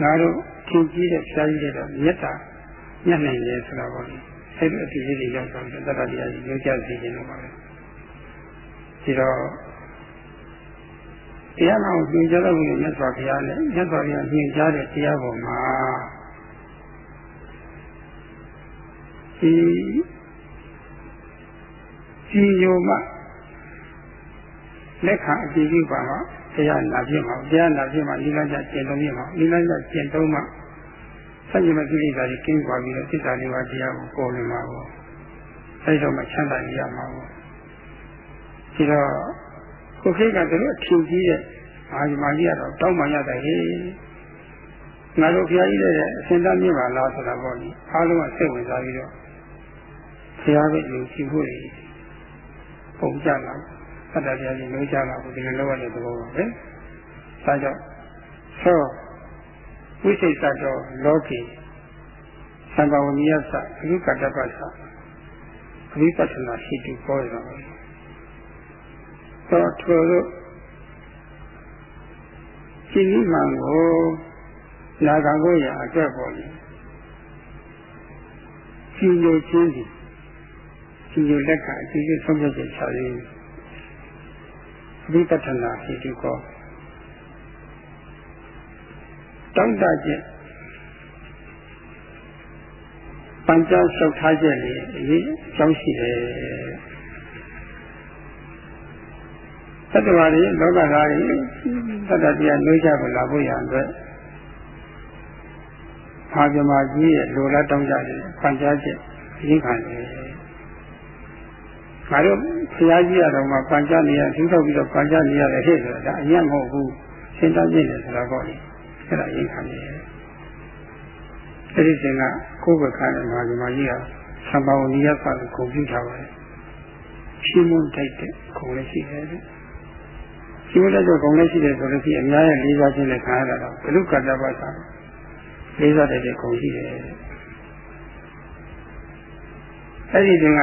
ငါတို့ထင်ကြီးတဲ့ဆရာကြီးတွေတော့မေတ္တာညှက်နိုင်တယ်ဆိုတာပေါ့လေအဲ့ဒီအဖြစ်ကြီးတွေရောက်တော့တတ္တတရားကြီးရောက်ကြစီခြင်းတော့ပါပဲဒီတော့တရားနာကိုသင်ကြားတော့ဘုရားမြတ်စွာဘုရားနဲ့မြတ်စွာဘုရားသင်ကြားတဲ့တရားပေါ်မှာ ဒီဒီယုံမှလက်ခံအကြည့်ပြုပါမှာတရားနာပြမှာတရားနာပြမှာနိလကြကျင့်သုံးပြမှာနိလကြကျင့်သုံးမှာစัจ jima ကိလေသာတွေကင်းသွားပြီးတော့စိတ်ဓာတ်တွေပါတရားကိုပေါ်နေမှာပေါ့အဲဒီတော့မှချမ်းသာရမှာပေါ့ဒီတော့ကိုခိကတည်းကထူကြီးတဲ့အာဒီမာကြီးကတော့တောင်းမှရတဲ့ဟေးငါတို့ဘုရားကြီးလည်းအရှင်သာမြင့်ပါလားဆိုတာပေါ့လေအားလုံးကစိတ်ဝင်စားပြီးတော့ ဘုရားရဲ့ယုံကြည်မှုတွေပုံကြလာသတ္တတရားကြီးလုံးကြလာဘူးဒီလိုလုပ်ရတဲ့သဘောပါပဲ။ဒါကြောင့်သောဝိသိတတော်လောကီသံဃဝနိယသအဓိကတ္တပ္ပသအဓိပတ္တနာရှိတုပေါ်ရပါမယ်။သောထိုတို့ရှင်ဤမှန်ကိုနာခံကိုရအတွက်ပေါ်လေ။ရှင်ရချင်း စီရှင်ရလက်ကအကြည့်ကျဆုံးဖြတ်ချက်ချရင်းဝိပဿနာဟိတုကောတောင့်တခြင်းပัญจဆုတ်ထားချက်လေးအရေးကြောင်းရှိတယ်သတ္တဝါတွေလောကသားတွေသတ္တတရားနှွေးကြကိုလာဖို့ရအတွက်အာဇမကြီးရဲ့လိုလားတောင်းကြတယ်ပัญจချက်အရေးခံတယ် ငါတို့ဘုရားကြီးရတော့မှပန်ကြနေရသူထုတ်ပြီးတော့ပန်ကြနေရတယ်ဟဲ့ဆိုတာဒါအရင်မဟုတ်ဘူးစဉ်းစားကြည့်တယ်ဆိုတာပေါ့လေအဲ့ဒါရင်ခံနေတယ်အဲ့ဒီစဉ်ကကိုယ်ပဲခံတဲ့မာဇမကြီးကသံပါဝနိယသကိုဂုဏ်ပြုထားပါတယ်ရှင်းမွန်တိုက်တဲ့ဂုဏ်လည်းရှိတယ်ရှင်းမွန်တိုက်တဲ့ဂုဏ်လည်းရှိတယ်ဆိုလို့ရှိရင်အများရဲ့လေးစားခြင်းနဲ့ခံရတာတော့ဘုလူကတ္တပ္ပသာလေးစားတဲ့ဂုဏ်ရှိတယ်အဲ့ဒီစဉ်က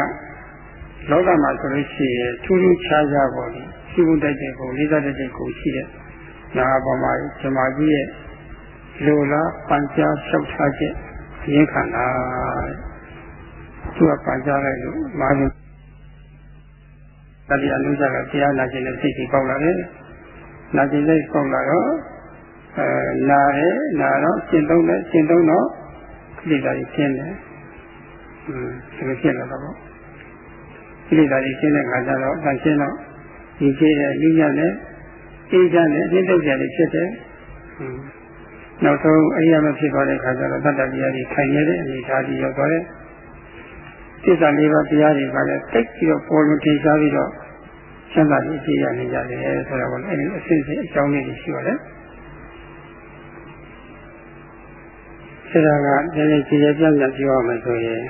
လောကမှာဆိုလို့ရှိရင်ထူးထူးခြားခြားပေါ့လေရှိဖို့တိုက်တဲ့ကိုလေးစားတဲ့ကိုရှိတဲ့နာပေါ်မှာဇမာကြီးရဲ့လိုလားပန်ကြားလျှောက်ထားချက်ရင်းခံတာသူကပန်ကြားလိုက်လို့မာရင်တရားလုံးစားကတရားနာခြင်းနဲ့စိတ်ကြီးပေါက်လာတယ်နာခြင်းစိတ်ပေါက်လာတော့အဲနာတယ်နာတော့ရှင်းသုံးတယ်ရှင်းသုံးတော့ခိတ္တကြီးရှင်းတယ်อืมဒီလိုရှင်းလာတော့ ကိလေသာတွေရှင်းတဲ့ခါကျတော့အရှင်းတော့ဒီရှင်းတဲ့လူညံ့တဲ့အေးချမ်းတဲ့အင်းတုတ်ကြတယ်ဖြစ်တယ်။နောက်ဆုံးအရိယာမဖြစ်သွားတဲ့ခါကျတော့တတ္တတရားတွေခိုင်ရတဲ့အနေအထားကြီးရောက်သွားတယ်။စိတ်ဓာတ်လေးပါးတရားတွေကလည်းတိတ်ပြီးတော့ပေါ်လွင်ထင်ရှားပြီးတော့ချမ်းသာပြီးအကြည့်ရနေကြတယ်ဆိုတော့အဲဒီအစစ်စစ်အကြောင်းလေးတွေရှိပါတယ်။ဆရာကတကယ်ကြည်ရပြပြပြောရမယ်ဆိုရင်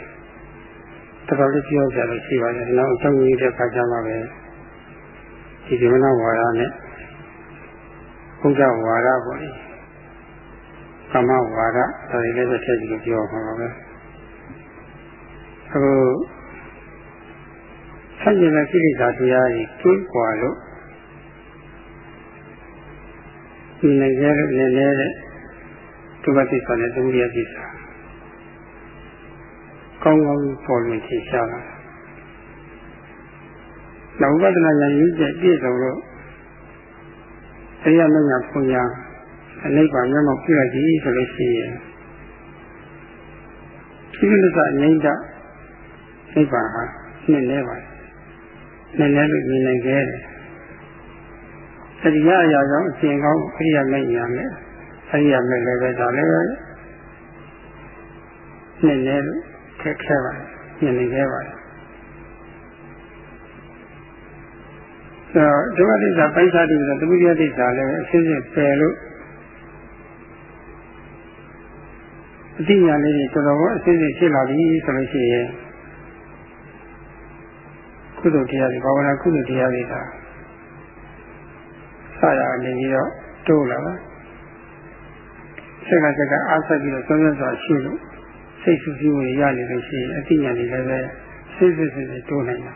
တော်တော်လေးပြောကြလို့ရှိပါတယ်။နောက်အကြောင်းကြီးတဲ့ခါကျမှပဲဒီဇမနဝါဒနဲ့ဘုရားဝါဒပေါ့လေကမ္မဝါဒဒါတွေလည်းတစ်ချက်စီပြောမှာပါပဲအခုဆက်ကျင်တဲ့ကိလေသာတရားကြီးကျွတ်ကွာလို့ဒီနိုင်ကြလို့လည်းတဲ့ဒုက္ခသစ္စာနဲ့သမုဒယသစ္စာ ကောင်းကောင်းပေါ်လွင်ထင်ရှားလာနောက်ဝိပဿနာဉာဏ်ရည်ကျက်ပြည့်စုံလို့တရားမညာပူညာအနိဗ္ဗာန်မျက်မှောက်ပြည့်ကြည်ဆိုလို့ရှိရင်ဒီလိုစငြိမ့်တာနိဗ္ဗာန်ဟာနှစ်လဲပါနည်းနည်းလို့မြင်နိုင်ခဲ့တယ်။အရိယာအရာကြောင့်အရှင်ကောင်းအရိယာမဲ့ညာမဲ့အရိယာမဲ့လည်းပဲဒါလည်းပဲနည်းနည်းလို့ ခက်ခဲပါမြင်နိုင်ခဲ့ပါတယ်။အဲတော့ဒုက္ခသစ္စာပိုက်စားတယ်ဆိုတော့သမုဒယသစ္စာလည်းအစစ်စစ်ပယ်လို့အတိညာလေးတွေတော်တော်အစစ်စစ်ဖြစ်လာပြီဆိုလို့ရှိရင်ကုသိုလ်တရားတွေဘာဝနာကုသိုလ်တရားတွေကစရအနေပြီးတော့တိုးလာပါဆက်ကဆက်ကအားဆက်ပြီးတော့သုံးရစွာရှိလို့ စိတ်ဆူဆူတွေရနေလို့ရှိရင်အတိညာတွေလည်းပဲစိတ်စစ်စစ်တိုးနိုင်တာ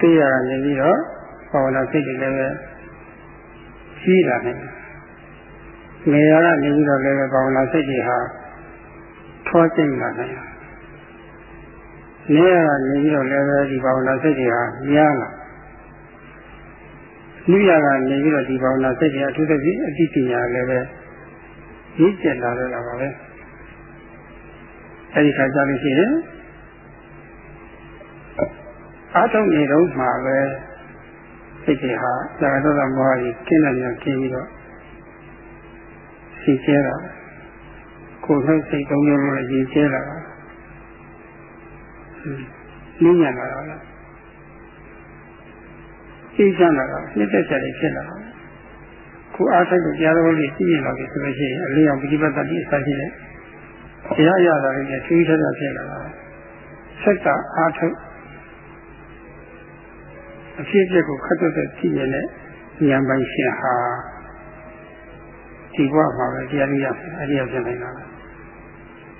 တရားကနေပြီးတော့ဘာဝနာစိတ်တွေလည်းပဲကြီးလာနိုင်တယ်ငယ်ရကနေပြီးတော့လည်းဘာဝနာစိတ်တွေဟာထွားကျိတ်လာနိုင်တယ်နေရကနေပြီးတော့လည်းပဲဒီဘာဝနာစိတ်တွေဟာများလာလူရကနေပြီးတော့ဒီဘာဝနာစိတ်တွေအထူးသဖြင့်အတိပညာလည်းပဲ ရည်ကျက်လာတော့တာပါပဲအဲဒီခါကျလို့ရှိရင်အားထုတ်နေတော့မှပဲစိတ်တွေဟာသာရတော်မောဟကြီးကျင်းနေပြန်ကျင်းပြီးတော့စီကျဲတာကိုယ်နှုတ်စိတ်သုံးမျိုးလုံးနဲ့ရည်ကျဲလာတာနင်းညံလာတာလားသိချမ်းလာတာနှစ်သက်ချက်တွေဖြစ်လာတာ ခုအားထုတ်လို့ကြားတော်လေးသိရင်တော့ဆိုလို့ရှိရင်အလင်းအောင်ပြိပတ်တတိအစရှိတဲ့တရားရတာလေးနဲ့သိချမ်းတာဖြစ်လာတာစက်ကအားထုတ်အဖြစ်အပျက်ကိုခတ်သွက်တဲ့သိရင်လည်းဉာဏ်ပိုင်ရှင်ဟာဒီဘဝမှာပဲတရားလေးရအရိယဖြစ်နိုင်တာ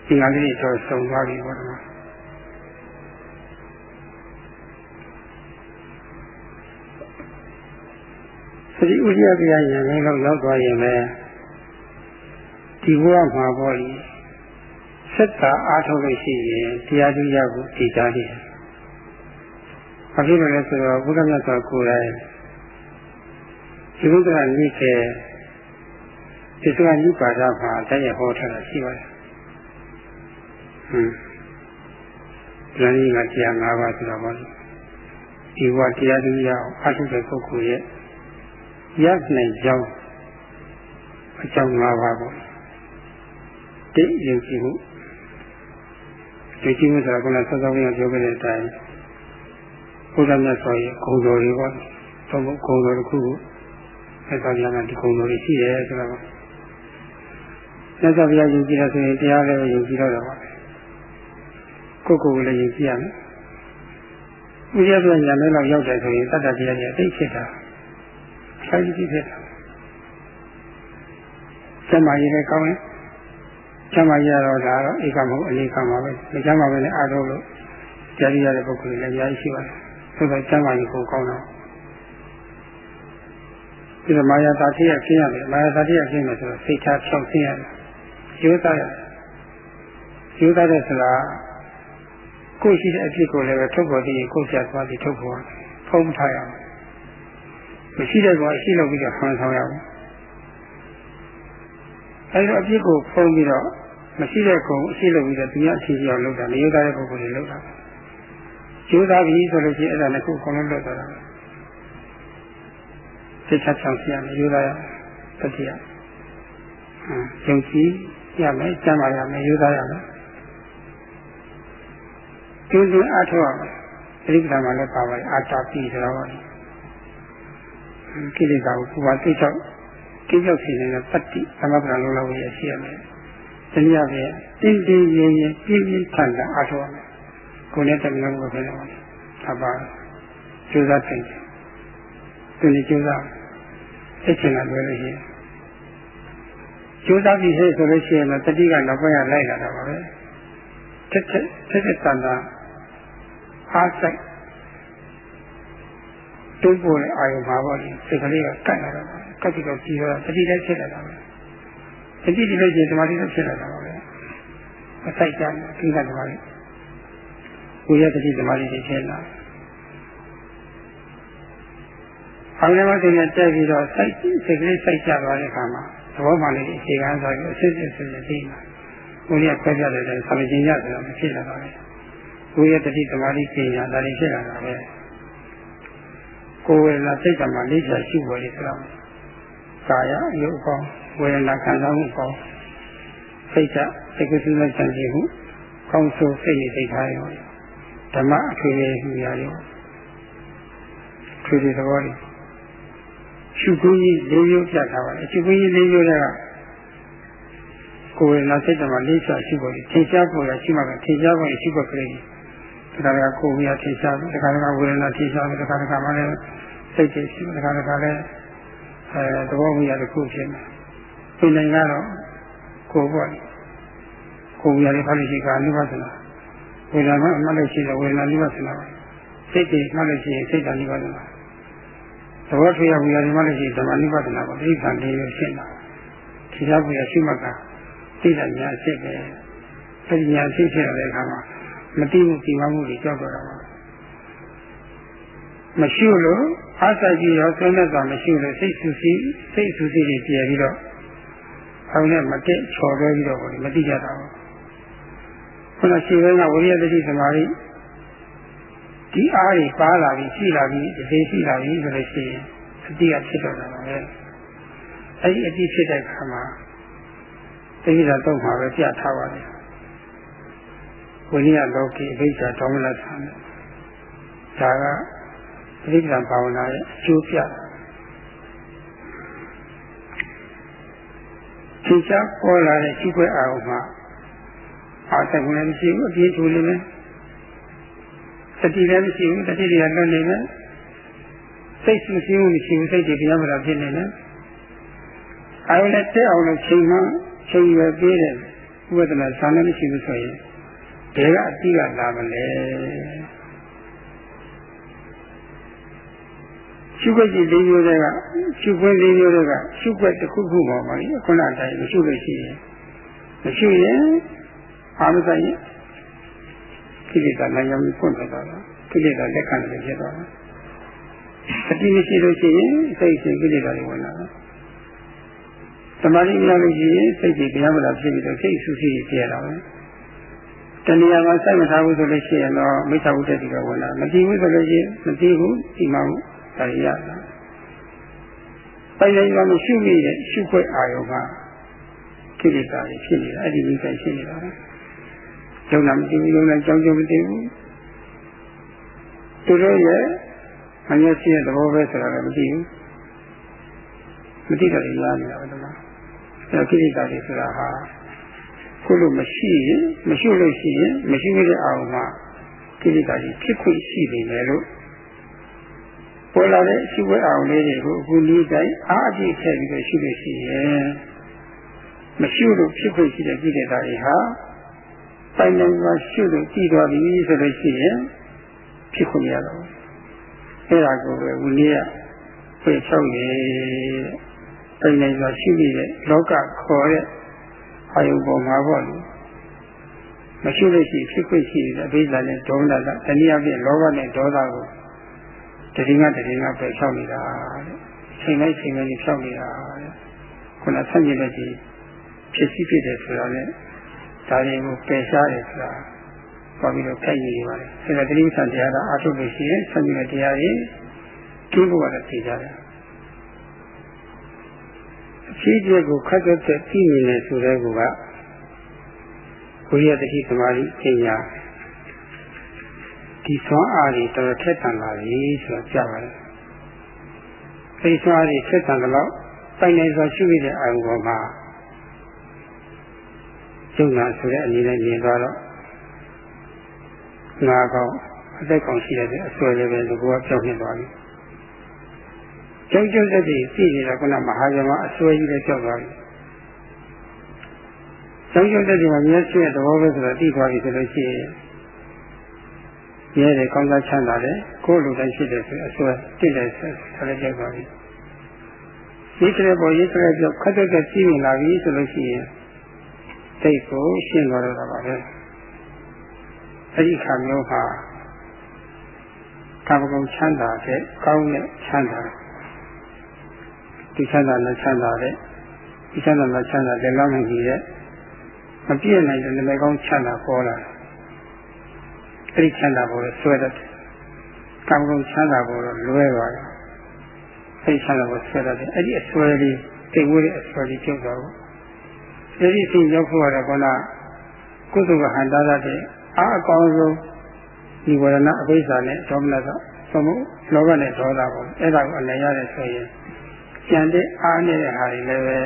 ဒီငါလေးတွေတော့စုံသွားပြီပေါ့နော် သတိဥဒိယပြရရင်လည်းတော့ရောက်သွားရင်ပဲဒီဘဝမှာပေါ့လေဆက်တာအားထုတ်လို့ရှိရင်တရားသူရဖို့တည်ကြတယ်။ဘာဖြစ်လို့လဲဆိုတော့ဘုရားမြတ်စွာကိုယ်တိုင်ဒီဘုရားနိကေဒီစွာနိပါဒမှာတရားဟောထားတာရှိပါတယ်။ဟွန်းဉာဏ်ကြီးကတရား၅ပါးဆိုတော့ပေါ့ဒီဘဝတရားသူရအောင်အားထုတ်တဲ့ပုဂ္ဂိုလ်ရဲ့ ရနိုင်ကြောင်းအကြောင်း၅ပါးပေါ့တိယုံကြည်မှုဒီကြည့်မှုဆိုတာကလည်းစောစောကပြောခဲ့တဲ့အတိုင်းဘုရားမြတ်စွာရဲ့ဂုဏ်တော်တွေပေါ့သုံးဖို့ဂုဏ်တော်တစ်ခုကိုဆက်ဆောင်ရမယ်ဒီဂုဏ်တော်တွေရှိတယ်ဆိုတော့မြတ်စွာဘုရားယုံကြည်တယ်ဆိုရင်တရားလည်းယုံကြည်တော့တာပါကိုယ်ကိုယ်လည်းယုံကြည်ရမယ်ဥရပြညာမဲလောက်ရောက်တယ်ဆိုရင်တတ္တတရားကြီးအသိဖြစ်တာ ဆိုင်ကြီးဖြစ်တာကျမကြီးလည်းကောင်းတယ်ကျမကြီးရတော့ဒါတော့ဧကမဟုတ်အနေကမှာပဲမကျမပဲနဲ့အားထုတ်လို့ကြာရရတဲ့ပုဂ္ဂိုလ်တွေလည်းအများကြီးရှိပါတယ်ဆိုတော့ကျမကြီးကိုကောင်းတော့ဒီမာယာတာတိရခင်းရတယ်မာယာတာတိရခင်းမယ်ဆိုတော့စိတ်ချဖြောက်ခင်းရတယ်ရိုးသားရတယ်ရိုးသားတဲ့ဆိုတာကိုယ်ရှိတဲ့အဖြစ်ကိုလည်းပဲထုတ်ပေါ်ပြီးကိုယ်ပြသွားပြီးထုတ်ပေါ်ဖုံးထားရအောင် မရှိတဲ့ကောင်ရှိလို့ပြီးတော့ဆန်းဆောင်ရအောင်အဲဒီတော့အပြစ်ကိုဖုံးပြီးတော့မရှိတဲ့ကောင်ရှိလို့ပြီးတော့သူများအချင်းချင်းအောင်လုပ်တာနေရတဲ့ပုဂ္ဂိုလ်တွေလုပ်တာကျိုးသားပြီဆိုလို့ရှိရင်အဲ့ဒါလည်းခုအကုန်လုံးလုပ်တော့တာစိတ်ချဆောင်စီရမယ်ယူလာရတတိယယုံကြည်ရမယ်ကျမ်းပါရမယ်ယူသားရမယ်ကျိုးစင်းအားထုတ်ရမယ်ပရိက္ခာမှာလည်းပါပါတယ်အာတာပိဆိုတော့ ကိလေသာကိုကိုယ်ပါသိချောက်ကိကြောက်စီနေတဲ့ပတ္တိသမဗ္ဗရာလုံးလောက်ရရှိရမယ်။တနည်းအားဖြင့်တင်းတင်းရင်းရင်းပြင်းပြင်းထန်ထန်အားထုတ်ရမယ်။ကိုယ်နဲ့တမန်လုံးကိုပဲလုပ်ရမယ်။ဒါပါကျိုးစားထိုင်တယ်သူနေကျိုးစားသိချင်တာလွယ်လို့ရှိရင်ကျိုးစားပြီးဟဲ့ဆိုလို့ရှိရင်တော့တတိကနောက်ပိုင်းကလိုက်လာတာပါပဲတက်တက်တက်တက်တန်တာအားဆိုင် တွန်းပေါ်တဲ့အာယုံမှာပေါ့လေစိတ်ကလေးကကတ်လာတာပါကတ်ပြီးတော့ပြီးတော့တတိလည်းဖြစ်လာတာပဲတတိဒီလို့ရှိရင်ဓမ္မတိလည်းဖြစ်လာတာပါပဲအဆိုင်ကြတယ်ဒီကဓမ္မတိကိုရတတိဓမ္မတိဖြစ်လာအောင်လည်းမသိနေတက်ပြီးတော့စိုက်စိတ်ကလေးစိုက်ကြသွားတဲ့အခါမှာသဘောမှလည်းအခြေခံဆိုပြီးအစစ်စစ်စစ်စစ်သိမှာကိုရခွဲပြတယ်လည်းဆံကျင်ရဆိုတော့မဖြစ်လာပါဘူးကိုရတတိဓမ္မတိပညာဒါတွေဖြစ်လာတာပဲ ကိုယ်ဝေဒနာစိတ်ကမှလေးချရှိပေါ်လေဆိုတော့ကာယအယုတ်ကောဝေဒနာခံစားမှုကောစိတ်ကစိတ်ကစုလိုက်ဆန့်ကျင်မှုကောင်းဆိုစိတ်နဲ့စိတ်ထားရောဓမ္မအထွေထွေဟူရာရောထွေထွေသဘောတွေရှုခွင့်ကြီးလေးမျိုးပြထားပါတယ်ရှုခွင့်ကြီးလေးမျိုးတွေကကိုယ်ဝေဒနာစိတ်ကမှလေးချရှိပေါ်လေထင်ရှားပေါ်ရရှိမှကထင်ရှားပေါ်ရရှိပေါ်ကလေး ဒါကကိုယ်ဝေဒနာထင်ရှားတယ်ဒါကဝေဒနာထင်ရှားတယ်ဒါကကမှလည်းစိတ်တွေရှိတယ်ဒါကကလည်းအဲသဘောဝိရတစ်ခုဖြစ်နေဒီနိုင်ကတော့ကိုယ်ပေါ့ကိုယ်ဝိရလေးဖတ်လို့ရှိကအနိဝသနာဝေဒနာမှတ်လို့ရှိတယ်ဝေဒနာနိဝသနာစိတ်တွေမှတ်လို့ရှိရင်စိတ်တနိဝသနာသဘောထွေရဝိရလေးမှတ်လို့ရှိရင်ဓမ္မနိဝသနာပေါ့ဒီကံလေးရရှင်းတာဒီလောက်ဝိရရှိမှကသိတာညာဖြစ်တယ်အဲဒီညာဖြစ်ဖြစ်တဲ့အခါမှာ မတိမှုဒီမမှုတွေကြောက်တော့တာပါမရှိလို့အားဆိုင်ကြီးရောဆွေးနွေးတာမရှိလို့စိတ်ဆူစီးစိတ်ဆူစီးတွေပြဲပြီးတော့အောင်နဲ့မတက်ချော်ပဲပြီးတော့မတိကြတာဘူးခုနရှိဘဲကဝိရိယတတိသမာဓိဒီအားတွေပါလာပြီးရှိလာပြီးဒီရှိလာပြီးဆိုလို့ရှိရင်အတိအဖြစ်တော့တာပဲအဲဒီအတိဖြစ်တဲ့ခါမှာတိဋ္ဌာတော့မှာပဲပြထားပါတယ် ဝိရိယလောကီအဘိဓါဒေါမနသံဒါကပရိက္ခဏဘာဝနာရဲ့အကျိုးပြသင်္ချာပေါ်လာတဲ့ရှိခွဲအာရုံမှာအာသကုလည်းမရှိဘူးအပြည့်ထူနေမယ်စတိလည်းမရှိဘူးတတိတွေကလွတ်နေမယ်စိတ်မရှိဘူးမရှိဘူးစိတ်တွေတရားမလားဖြစ်နေတယ်အာရုံနဲ့တက်အောင်လို့ချိန်မှချိန်ရွယ်ပေးတယ်ဥပဒနာဇာလည်းမရှိဘူးဆိုရင် ဘယ်ကအတိကလာမလဲရှုွက်ကြီးလေးမျိုးတွေကရှုွက်လေးမျိုးတွေကရှုွက်တစ်ခုခုပေါ်ပါလေခုနတိုင်းမရှုလို့ရှိရင်မရှုရင်အာမဆိုင်ကိလေသာနိုင်ရမှုဖွင့်သွားတာကိလေသာလက်ခံတယ်ဖြစ်သွားတာအတိမရှိလို့ရှိရင်စိတ်ရှင်ကိလေသာတွေဝင်လာတာသမာဓိမရလို့ရှိရင်စိတ်ကြီးတရားမလားဖြစ်ပြီးတော့စိတ်ဆူဆီးပြရတာပဲ တဏှာမှာစိုက်မထားဘူးဆိုလို့ရှိရင်တော့မိစ္ဆာဝိတ္တိကဝင်လာမတည်ဘူးဆိုလို့ရှိရင်မတည်ဘူးဒီမှာဒါရရတာပိုင်ရင်ကမရှိမိတဲ့ရှုခွက်အာယုကကိလေသာတွေဖြစ်နေတာအဲ့ဒီမိစ္ဆာရှိနေတာပဲယုံနာမတည်ဘူးယုံနာကြောင်းကြောင်းမတည်ဘူးသူတို့ရဲ့အမျက်ရှိတဲ့သဘောပဲဆိုတာလည်းမတည်ဘူးမတည်တယ်ရားနေတာပဲဒီမှာအဲ့ကိလေသာတွေဆိုတာဟာ ခုလိုမရှိရင်မရှိလို့ရှိရင်မရှိတဲ့အာရုံမှာကိလေသာတွေဖြစ်ခွင့်ရှိနေတယ်လို့ပေါ်လာတဲ့အရှိဝဲအောင်လေးတွေကိုအခုနည်းတိုင်းအားအပြည့်ထည့်ပြီးတော့ရှိလို့ရှိရင်မရှိလို့ဖြစ်ခွင့်ရှိတဲ့ကိလေသာတွေဟာပိုင်နိုင်စွာရှိလို့ကြည်သွားပြီဆိုလို့ရှိရင်ဖြစ်ခွင့်ရတော့အဲ့ဒါကိုပဲဝိနည်းကပြေချောက်နေပိုင်နိုင်စွာရှိနေတဲ့လောကခေါ်တဲ့ အာယုပေါ်မှာပေါ့လေမရှိလို့ရှိဖြစ်ခွင့်ရှိတဲ့အဘိဓါနဲ့ဒေါမနတာတနည်းအားဖြင့်လောဘနဲ့ဒေါသကိုတတိယတတိယပဲဖြောက်နေတာတဲ့ချိန်တိုင်းချိန်တိုင်းဖြောက်နေတာတဲ့ခုနဆက်မြင့်တဲ့ဒီဖြစ်စီဖြစ်တယ်ဆိုတာနဲ့ဒါတွေကိုပယ်ရှားတယ်ဆိုတာပေါ်ပြီးတော့ခိုက်နေပါလေအဲဒါတတိယဆံတရားကအာထုလို့ရှိရင်ဆက်မြင့်တဲ့တရားကြီးကျိုးဖို့ကတော့သိကြတယ်အ ဖြစ်အပျက်ကိုခက်ခက်တဲ့သိနေတယ်ဆိုတဲ့ကူကဝိရတတိသမာဓိပညာဒီသွမ်းအားတွေတော်တော်ထက်သန်လာပြီဆိုတော့ကြားပါတယ်။အဲဒီသွမ်းအားတွေထက်သန်တော့ပိုင်နိုင်စွာရှိနေတဲ့အာရုံပေါ်မှာယုံနာဆိုတဲ့အနေနဲ့မြင်သွားတော့ငါကောင်းအသက်ကောင်ရှိတဲ့အစွဲလည်းပဲဒီကောပြောင်းနေသွားပြီ ကျောင်းကျောင်းသက်တည်သိနေတာကမဟာဇမအစွဲကြီးလည်းပြောက်သွားပြီကျောင်းကျောင်းသက်တည်မှာမျက်စိရဲ့သဘောပဲဆိုတော့သိသွားပြီဆိုလို့ရှိရင်ရဲတယ်ကောင်းစားချမ်းသာတယ်ကိုယ်လိုတိုင်းရှိတယ်ဆိုအစွဲတိတယ်ဆိုဆက်လည်းပြောက်သွားပြီရေးကြတဲ့ပေါ်ရေးကြတဲ့ပြောက်ခက်တဲ့ကစီးနေလာပြီဆိုလို့ရှိရင်စိတ်ကိုရှင်းသွားတော့တာပါပဲအဲ့ဒီခါမျိုးဟာကာမဂုဏ်ချမ်းသာတဲ့ကောင်းတဲ့ချမ်းသာ ဒီချမ်းသာနဲ့ချမ်းသာတဲ့ဒီချမ်းသာနဲ့ချမ်းသာတဲ့လောက်နိုင်ကြီးတဲ့မပြည့်နိုင်တဲ့နမကောင်းချမ်းသာပေါ်လာအဲ့ဒီချမ်းသာပေါ်လဲဆွဲတတ်တယ်ကာမဂုဏ်ချမ်းသာပေါ်တော့လွဲသွားတယ်အဲ့ဒီချမ်းသာပေါ်ဆွဲတတ်တယ်အဲ့ဒီအဆွဲလေးတိတ်ဝဲတဲ့အဆွဲလေးကျုပ်သွားတော့အဲ့ဒီစိတ်ရောက်ဖို့ရတော့ကောနာကုသကဟန္တာတဲ့အားအကောင်းဆုံးဒီဝရဏအဘိဓါနဲ့ဒေါမနကသမုလောဘနဲ့ဒေါသပေါ့အဲ့ဒါကိုအနိုင်ရတယ်ဆိုရင် ကြံတဲ့အားနေတဲ့ဟာတွေလည်းပဲ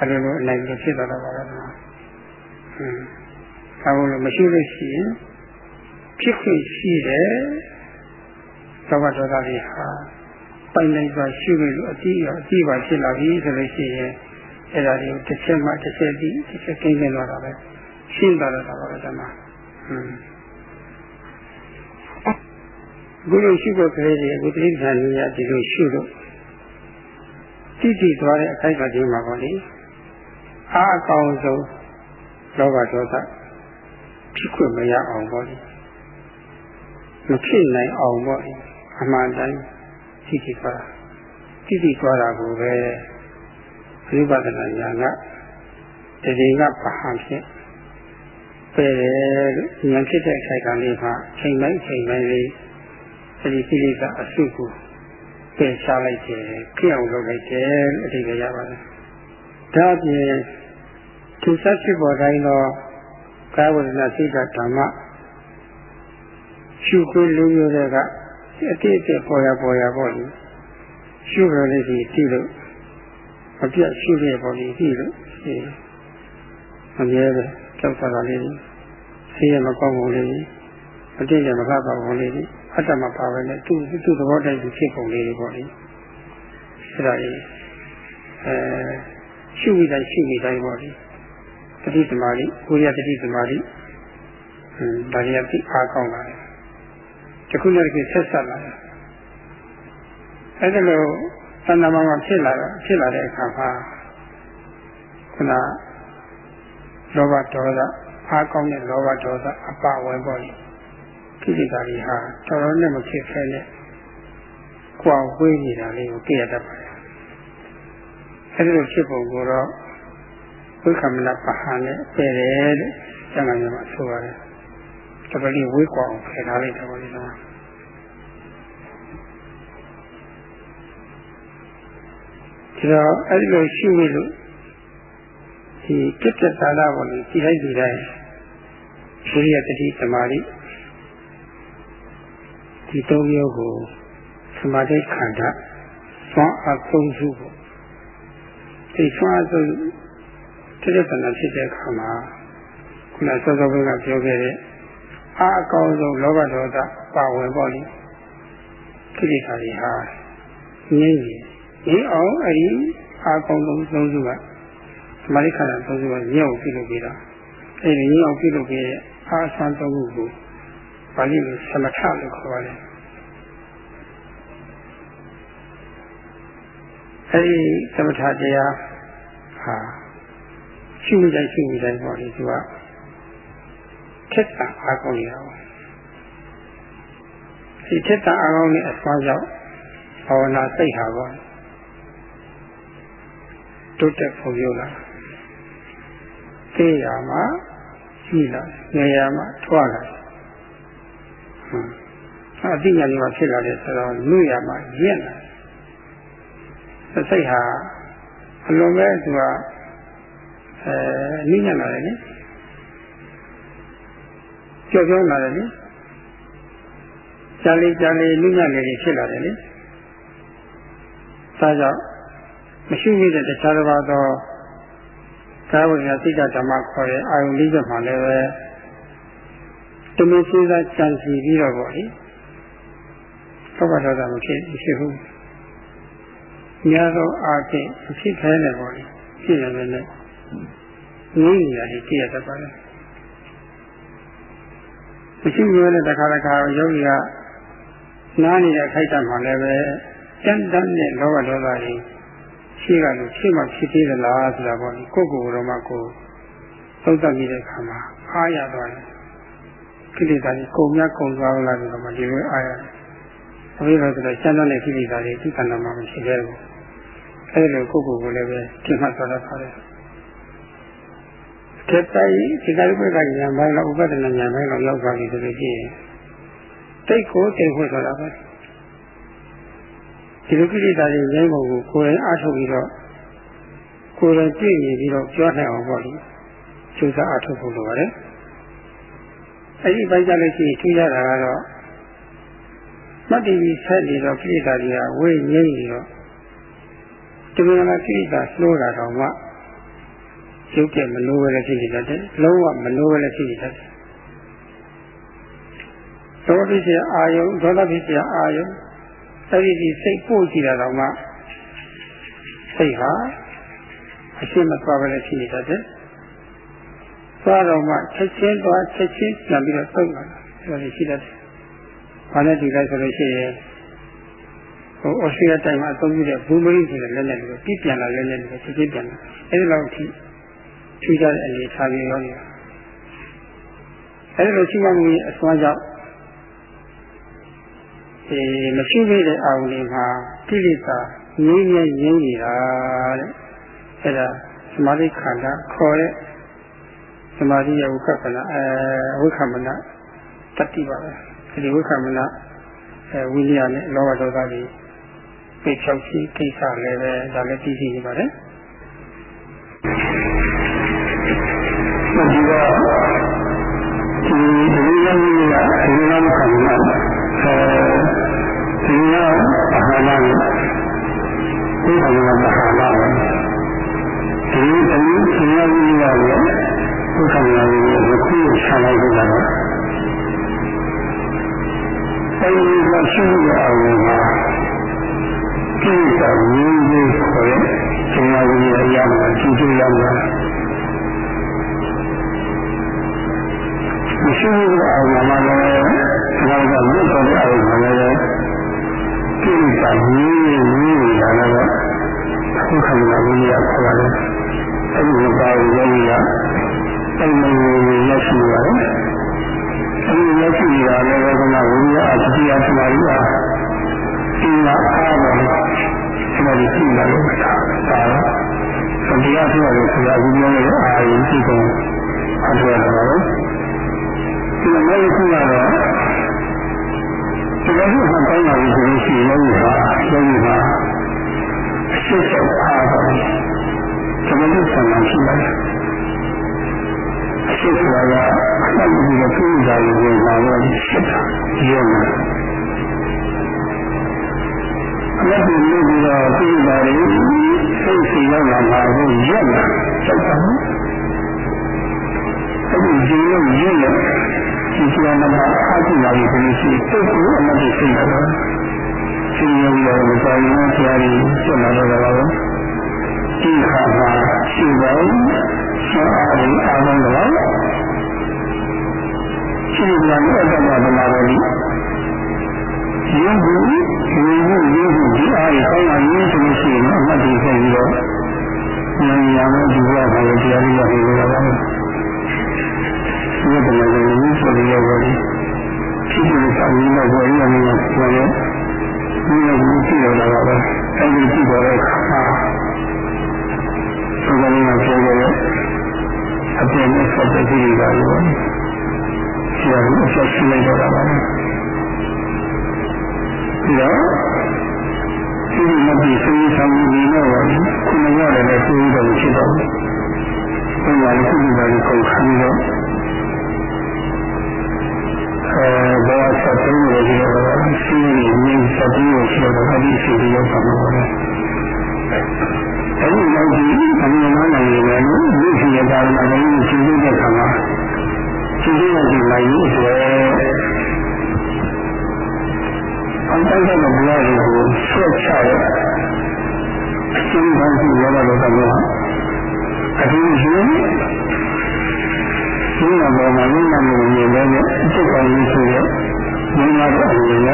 အလိုလိုအနိုင်ပြီးဖြစ်သွားတော့ပါပဲ။ဟွန်း။ဒါလို့မရှိလို့ရှိရင်ဖြစ်ခွင့်ရှိတယ်သောဘဒေါသတွေဟာပိုင်နိုင်စွာရှိလို့အတိအအတိပါဖြစ်လာပြီဆိုလို့ရှိရင်အဲ့ဒါတွေကိုတစ်ချက်မှတစ်ချက်ပြီးတစ်ချက်ကိန်းနေတော့တာပဲရှင်းသွားတော့တာပါပဲဓမ္မ။ဟွန်း။ဘုလိုရှိဖို့ကလေးတွေအခုတိဋ္ဌာန်ကြီးရဒီလိုရှိလို့ တိတိသွားတဲ့အခိုက်အတန့်မှာပေါ့လေအားအကောင်းဆုံးလောဘဒေါသဖြစ်ခွင့်မရအောင်ပေါ့လေမဖြစ်နိုင်အောင်ပေါ့လေအမှန်တိုင်းတိတိသွားတိတိသွားတာကိုပဲဝိပဿနာဉာဏ်ကတတိကပဟံဖြစ်ပဲတယ်လို့ဉာဏ်ဖြစ်တဲ့အခိုက်ကလေးမှာချိန်တိုင်းချိန်တိုင်းလေးအဲဒီကိလေသာအစုကို ပယ်ရှားလိုက်တယ်ဖြစ်အောင်လုပ်လိုက်တယ်အတိတ်ကရပါတယ်ဒါအပြင်သူဆက်ဖြစ်ပေါ်တိုင်းတော့ကာဝရဏစိတ်ဓမ္မရှုခွင့်လူမျိုးတွေကအတိတ်ကပေါ်ရပေါ်ရပေါ်လို့ရှုရလေးစီကြည့်လို့အပြတ်ရှုရပေါ်လို့ကြည့်လို့ရှိအမြဲပဲကြောက်တာလေးဆေးရမကောင်းဘူးလေးအတိတ်ကမကပါဘူးလေး အတ္တမပါပဲနဲ့သူသူသဘောတိုင်းသူဖြစ်ပုံလေးတွေပေါ့လေအဲဒါကြီးအဲရှုမိတိုင်းရှုမိတိုင်းပေါ့လေတတိသမားကြီးကိုရတတိသမားကြီးဟင်းဒါရီယတိအားကောင်းလာတယ်တခုနဲ့တခုဆက်ဆက်လာတယ်အဲဒီလိုသန္တာမောင်ဖြစ်လာတော့ဖြစ်လာတဲ့အခါမှာခုနလောဘဒေါသအားကောင်းတဲ့လောဘဒေါသအပဝင်ပေါ့လေ ကိလေသာတွေဟာတော်တော်နဲ့မဖြစ်ခဲနဲ့ကွာဝေးနေတာလေးကိုကြည့်ရတတ်ပါတယ်။အဲဒီလိုဖြစ်ပုံကိုတော့ဝိက္ခမနပဟန်နဲ့ပြည့်တယ်တဲ့ကျမ်းဂန်မှာဆိုပါတယ်။တပည့်ဝေးကွာအောင်ဖယ်ထားလိုက်တယ်ပေါ့လေနော်။ဒီတော့အဲဒီလိုရှိမိလို့ဒီကိတ္တသာလပေါ်လေဒီတိုင်းဒီတိုင်းဝိရိယတတိသမာဓိ ဒီသုံးမျိုးကိုသမာဓိခန္ဓာသွမ်းအသုံးစုပေါ့ဒီသွမ်းအသုံးတိရစ္ဆာန်ဖြစ်တဲ့အခါမှာခုနစောစောကပြောခဲ့တဲ့အာအကောင်းဆုံးလောဘဒေါသပါဝင်ပေါ့လေခိရိတာတွေဟာငြိမ့်နေငြိမ့်အောင်အဲ့ဒီအာကောင်းဆုံးသုံးစုကသမာဓိခန္ဓာသုံးစုကညှို့ပြုလုပ်ပြီးတော့အဲ့ဒီညှို့အောင်ပြုလုပ်ပြီးတဲ့အာဆန်းသုံးခုကို ပါဠိလိုသမထလို့ခေါ်ပါတယ်အဲဒီသမထတရားဟာရှိမိတိုင်းရှိမိတိုင်းပေါ့လေသူကထက်တာအားကောင်းနေတာပေါ့ဒီထက်တာအားကောင်းတဲ့အစွမ်းကြောင့်ဘာဝနာစိတ်ဟာပေါ့တိုးတက်ဖို့ပြောလာသိရမှာရှိလာငယ်ရမှာထွားလာ အတိညာလေးမှာဖြစ်လာတဲ့ဆိုတော့လူရမှာရင့်လာစိတ်ဟာအလွန်ပဲသူကအဲနိညာလာတယ်လေကြောက်ကြောက်လာတယ်လေကြာလေးကြာလေးနိညာလေးတွေဖြစ်လာတယ်လေဒါကြောင့်မရှိမိတဲ့တခြားတစ်ပါးသောသာဝတိစိတ်ဓမ္မခေါ်တဲ့အာယုန်လေးချက်မှလည်းပဲ တမင်စဉ်းစားကြံစီပြီးတော့ပေါ့လေသောကဒေါသမဖြစ်ဖြစ်ဘူးများသောအားဖြင့်အဖြစ်ခဲတယ်ပေါ့လေဖြစ်နေတယ်နဲ့ငြိမ့်နေတာဒီကြည့်ရတတ်ပါလေမရှိဘူးလေတခါတခါယောဂီကနားနေတဲ့ခိုက်တံမှာလည်းပဲတန်တန်နဲ့လောဘဒေါသကြီးရှိကလို့ရှိမှဖြစ်သေးသလားဆိုတာပေါ့လေကိုယ့်ကိုယ်တော်မှကိုယ်သုံးသပ်ပြီးတဲ့အခါမှာအားရသွားတယ် ကိလေသာကြီးကုန်မြတ်ကုန်သွားလာပြီးတော့မှဒီလိုအားရတယ်အဘိဓမ္မာဆိုတော့ကျမ်းတော်နဲ့ကိလေသာတွေဒီကံတော်မှာမရှိသေးဘူးအဲဒီလိုကိုယ့်ကိုယ်ကိုလည်းပဲကျင့်မှတ်သွားတတ်ပါတယ်ကဲတိုင်ဒီကရုပ်ကဉာဏ်ပိုင်းလောက်ဥပဒနာဉာဏ်ပိုင်းလောက်ရောက်သွားပြီဆိုလို့ရှိရင်တိတ်ကိုတိတ်ဖို့ဆိုတာပဲဒီလိုကိလေသာတွေငြိမ်းပုံကိုကိုယ်ရင်အားထုတ်ပြီးတော့ကိုယ်ရင်ကြည့်နေပြီးတော့ပြောနိုင်အောင်ပေါ့လေကျူးစာအားထုတ်ဖို့လိုပါတယ် အဲ့ဒီပိုင်းကြလို့ရှိရင်ထူးရတာကတော့မတ္တိပြီးဆက်နေတော့ကိလေသာတွေကဝိငြိမ့်နေတော့တကယ်လားကိလေသာနှိုးတာတော့မှရုပ်ကမလို့ပဲဖြစ်နေတတ်တယ်လုံးဝမလို့ပဲဖြစ်နေတတ်တယ်သောတိစီအာယုံဒေါသဖြစ်စီအာယုံအဲ့ဒီဒီစိတ်ပို့ကြည့်တာတော့မှစိတ်ဟာအရှင်းမသွားပဲဖြစ်နေတတ်တယ် သွားတော့မှချက်ချင်းသွားချက်ချင်းပြန်ပြီးတော့သုံးတာဒါလည်းရှိတတ်တယ်ဘာနဲ့ဒီလိုက်ဆိုလို့ရှိရင်ဟိုအော်စတြေးလျတိုင်းမှာအသုံးပြုတဲ့ဘူမရင်းဆိုတဲ့လက်နဲ့တွေပြပြန်လာလက်နဲ့တွေချက်ချင်းပြန်လာအဲဒီလောက်အထိထူးခြားတဲ့အနေထားပြီးရောနေတာအဲဒီလိုရှိမှမူရဲ့အစွမ်းကြောင့်အဲမရှိသေးတဲ့အာရုံတွေမှာကိလေသာငြိမ်းငြိမ်းငြိမ်းနေတာတဲ့အဲဒါသမာဓိခန္ဓာခေါ်တဲ့ သမာဓိရဲ့ဝိခမနအဲဝိခမနတတိပါပဲအဲဒီဝိခမနအဲဝိရိယနဲ့လောဘဒေါသတွေပိတ်ချောက်ရှိကိစ္စလည်းပဲဒါလည်းသိရှိနေပါတယ်ဒီတော့ဒီဒီလိုမျိုးကအရင်ကမခံနိုင်အဲဒီတော့အာဟာရနဲ့ဒီအရင်ကအာဟာရဒီအရင်ကဒီလိုမျိုးရဲ့ဒု က္ခနာရည်ကိုခုချလိုက်ကြတာအဲဒီလိုရှိရအောင်မှာကိစ္စရင်းကြီးခေါ်တဲ့သင်္ဃာဝိရအရာမှာကြည့်ကြရမှာမရှိဘူးအောင်မှာလည်းဘာသာမြတ်တော်တဲ့အောင်မှာလည်းကိစ္စရင်းကြီးရင်းလာတော့ဒုက္ခနာဝိရခေါ်တယ်အဲဒီလိုပါရည် ရအဲ့ဒီလိုရရှိပါတယ်အဲဒီရရှိရလည်းဘုရားဝိညာဉ်အတိအသမားကြီးအားဒီမှာအားပါဒီမှာရှိလာလို့ဒါတော့တရားဆိုရဆိုရဝိညာဉ်ရဲ့အာရုံရှိကုန်အထောက်အပါပဲဒီမှာလည်းခုကတော့ဒီလိုမျိုးဟန်တိုင်းလာပြီးဆိုလို့ရှိရင်လည်းဟာလည်းဟာအရှိတ်အားပါတယ်ဒီလိုမျိုးဆန္ဒရှိပါတယ် ဖြစ်သွားတာအမှန်ကြီးကပြင်းစားလို့ဝင်လာတော့ဖြစ်တာရုံးတယ်အမှန်ကြီးလို့ပြီးတော့ပြင်းစားတယ်စိတ်စီရောက်လာမှာကိုရက်လာကြောက်တာအဲ့ဒီဒီလိုရက်လာဒီကနေ့မှာအားကြည့်လာပြီးဒီရှိစိတ်ကိုအမှန်ကြီးသိလာတော့ရှင်ရုံးတော်မတော်ရင်ဆရာကြီးဆက်လာတော့တာပါဒီခါမှာရှိပါ ဆွမ်းအားတွေအားလုံးတော့ရှိပြန်တဲ့အတ္တမသမာဓိရုပ်ကိုရုပ်ကိုရုပ်ကိုဒီအားတွေကောင်းအောင်ရင်းဆိုလို့ရှိရင်အမှတ်တည်ဆက်ပြီးတော့ဉာဏ်ဉာဏ်နဲ့ဒီဘဝမှာတရားလေးရပြီးတော့ပါမယ်ဒီကနေ့လည်းဒီဆိုရရောဒီဖြစ်ဖြစ်ဆောင်ရင်းတော့ဘယ်ရမလဲဆိုတော့ဒီလိုမျိုးကြည့်ရတာပါပဲအဲဒီကြည့်တော့တဲ့အခါမှာဒီကနေ့ကပြောရတဲ့ အပြည့်နဲ့ဆက်တဲ့ကြည့်ရတာရောဆရာကြီးအဆက်ရှိလိုက်တော့တာပါပဲဒီတော့ဒီမတိစေးဆောင်နေတော့ခုနရတယ်လည်းသိတော့ဖြစ်တော့ဘူး။ဘုရားလည်းခုနကလည်းကုန်ခန်းတော့အဲဘာသာသုံးရည်ရောရှိနေနေစတဲ့ကိုရှိတော့အဒီရှိရရောက်ပါတော့ အဲဒီနောက်ဒီအမြင်မှနိုင်နေတယ်လို့ဒီရှိရတာလည်းမရှိသေးတဲ့ခါမှာဒီလိုဒီလိုက်ရေးအတွက်အန်တိုင်းတဲ့ဘုရားကိုဆွတ်ချရဲ့အရှင်းကောင်းရှိရတဲ့လောကမှာအတူတူဒီမှာပေါ်မှာမိမမျိုးမြင်တဲ့အစ်ကောင်းကြီးဆိုရဲ့မိမတို့အရင်က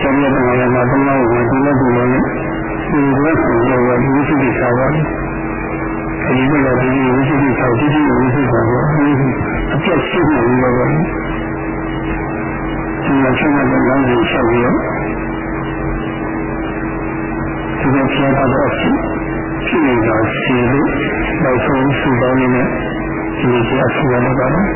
ဆရာတော်ကလည်းမတမောကိုဒီလိုဒီလိုနဲ့ ဒီလိုဆိုတော့ဒီရှိတိသာပါတယ်ဒီလိုလည်းဒီဝိသုဒ္ဓဆောက်ဒီဒီဝိသုဒ္ဓဆောက်ဒီအပြတ်ရှိနေလို့ပဲဒီမှာချက်တဲ့လမ်းကြီးဆောက်ပြီးတော့ဒီလိုဖြစ်တာတော့ရှိရှိနေတာရှိလို့နောက်ဆုံးစုပေါင်းနေတဲ့ဒီလိုအဆူရတော့ပါတယ်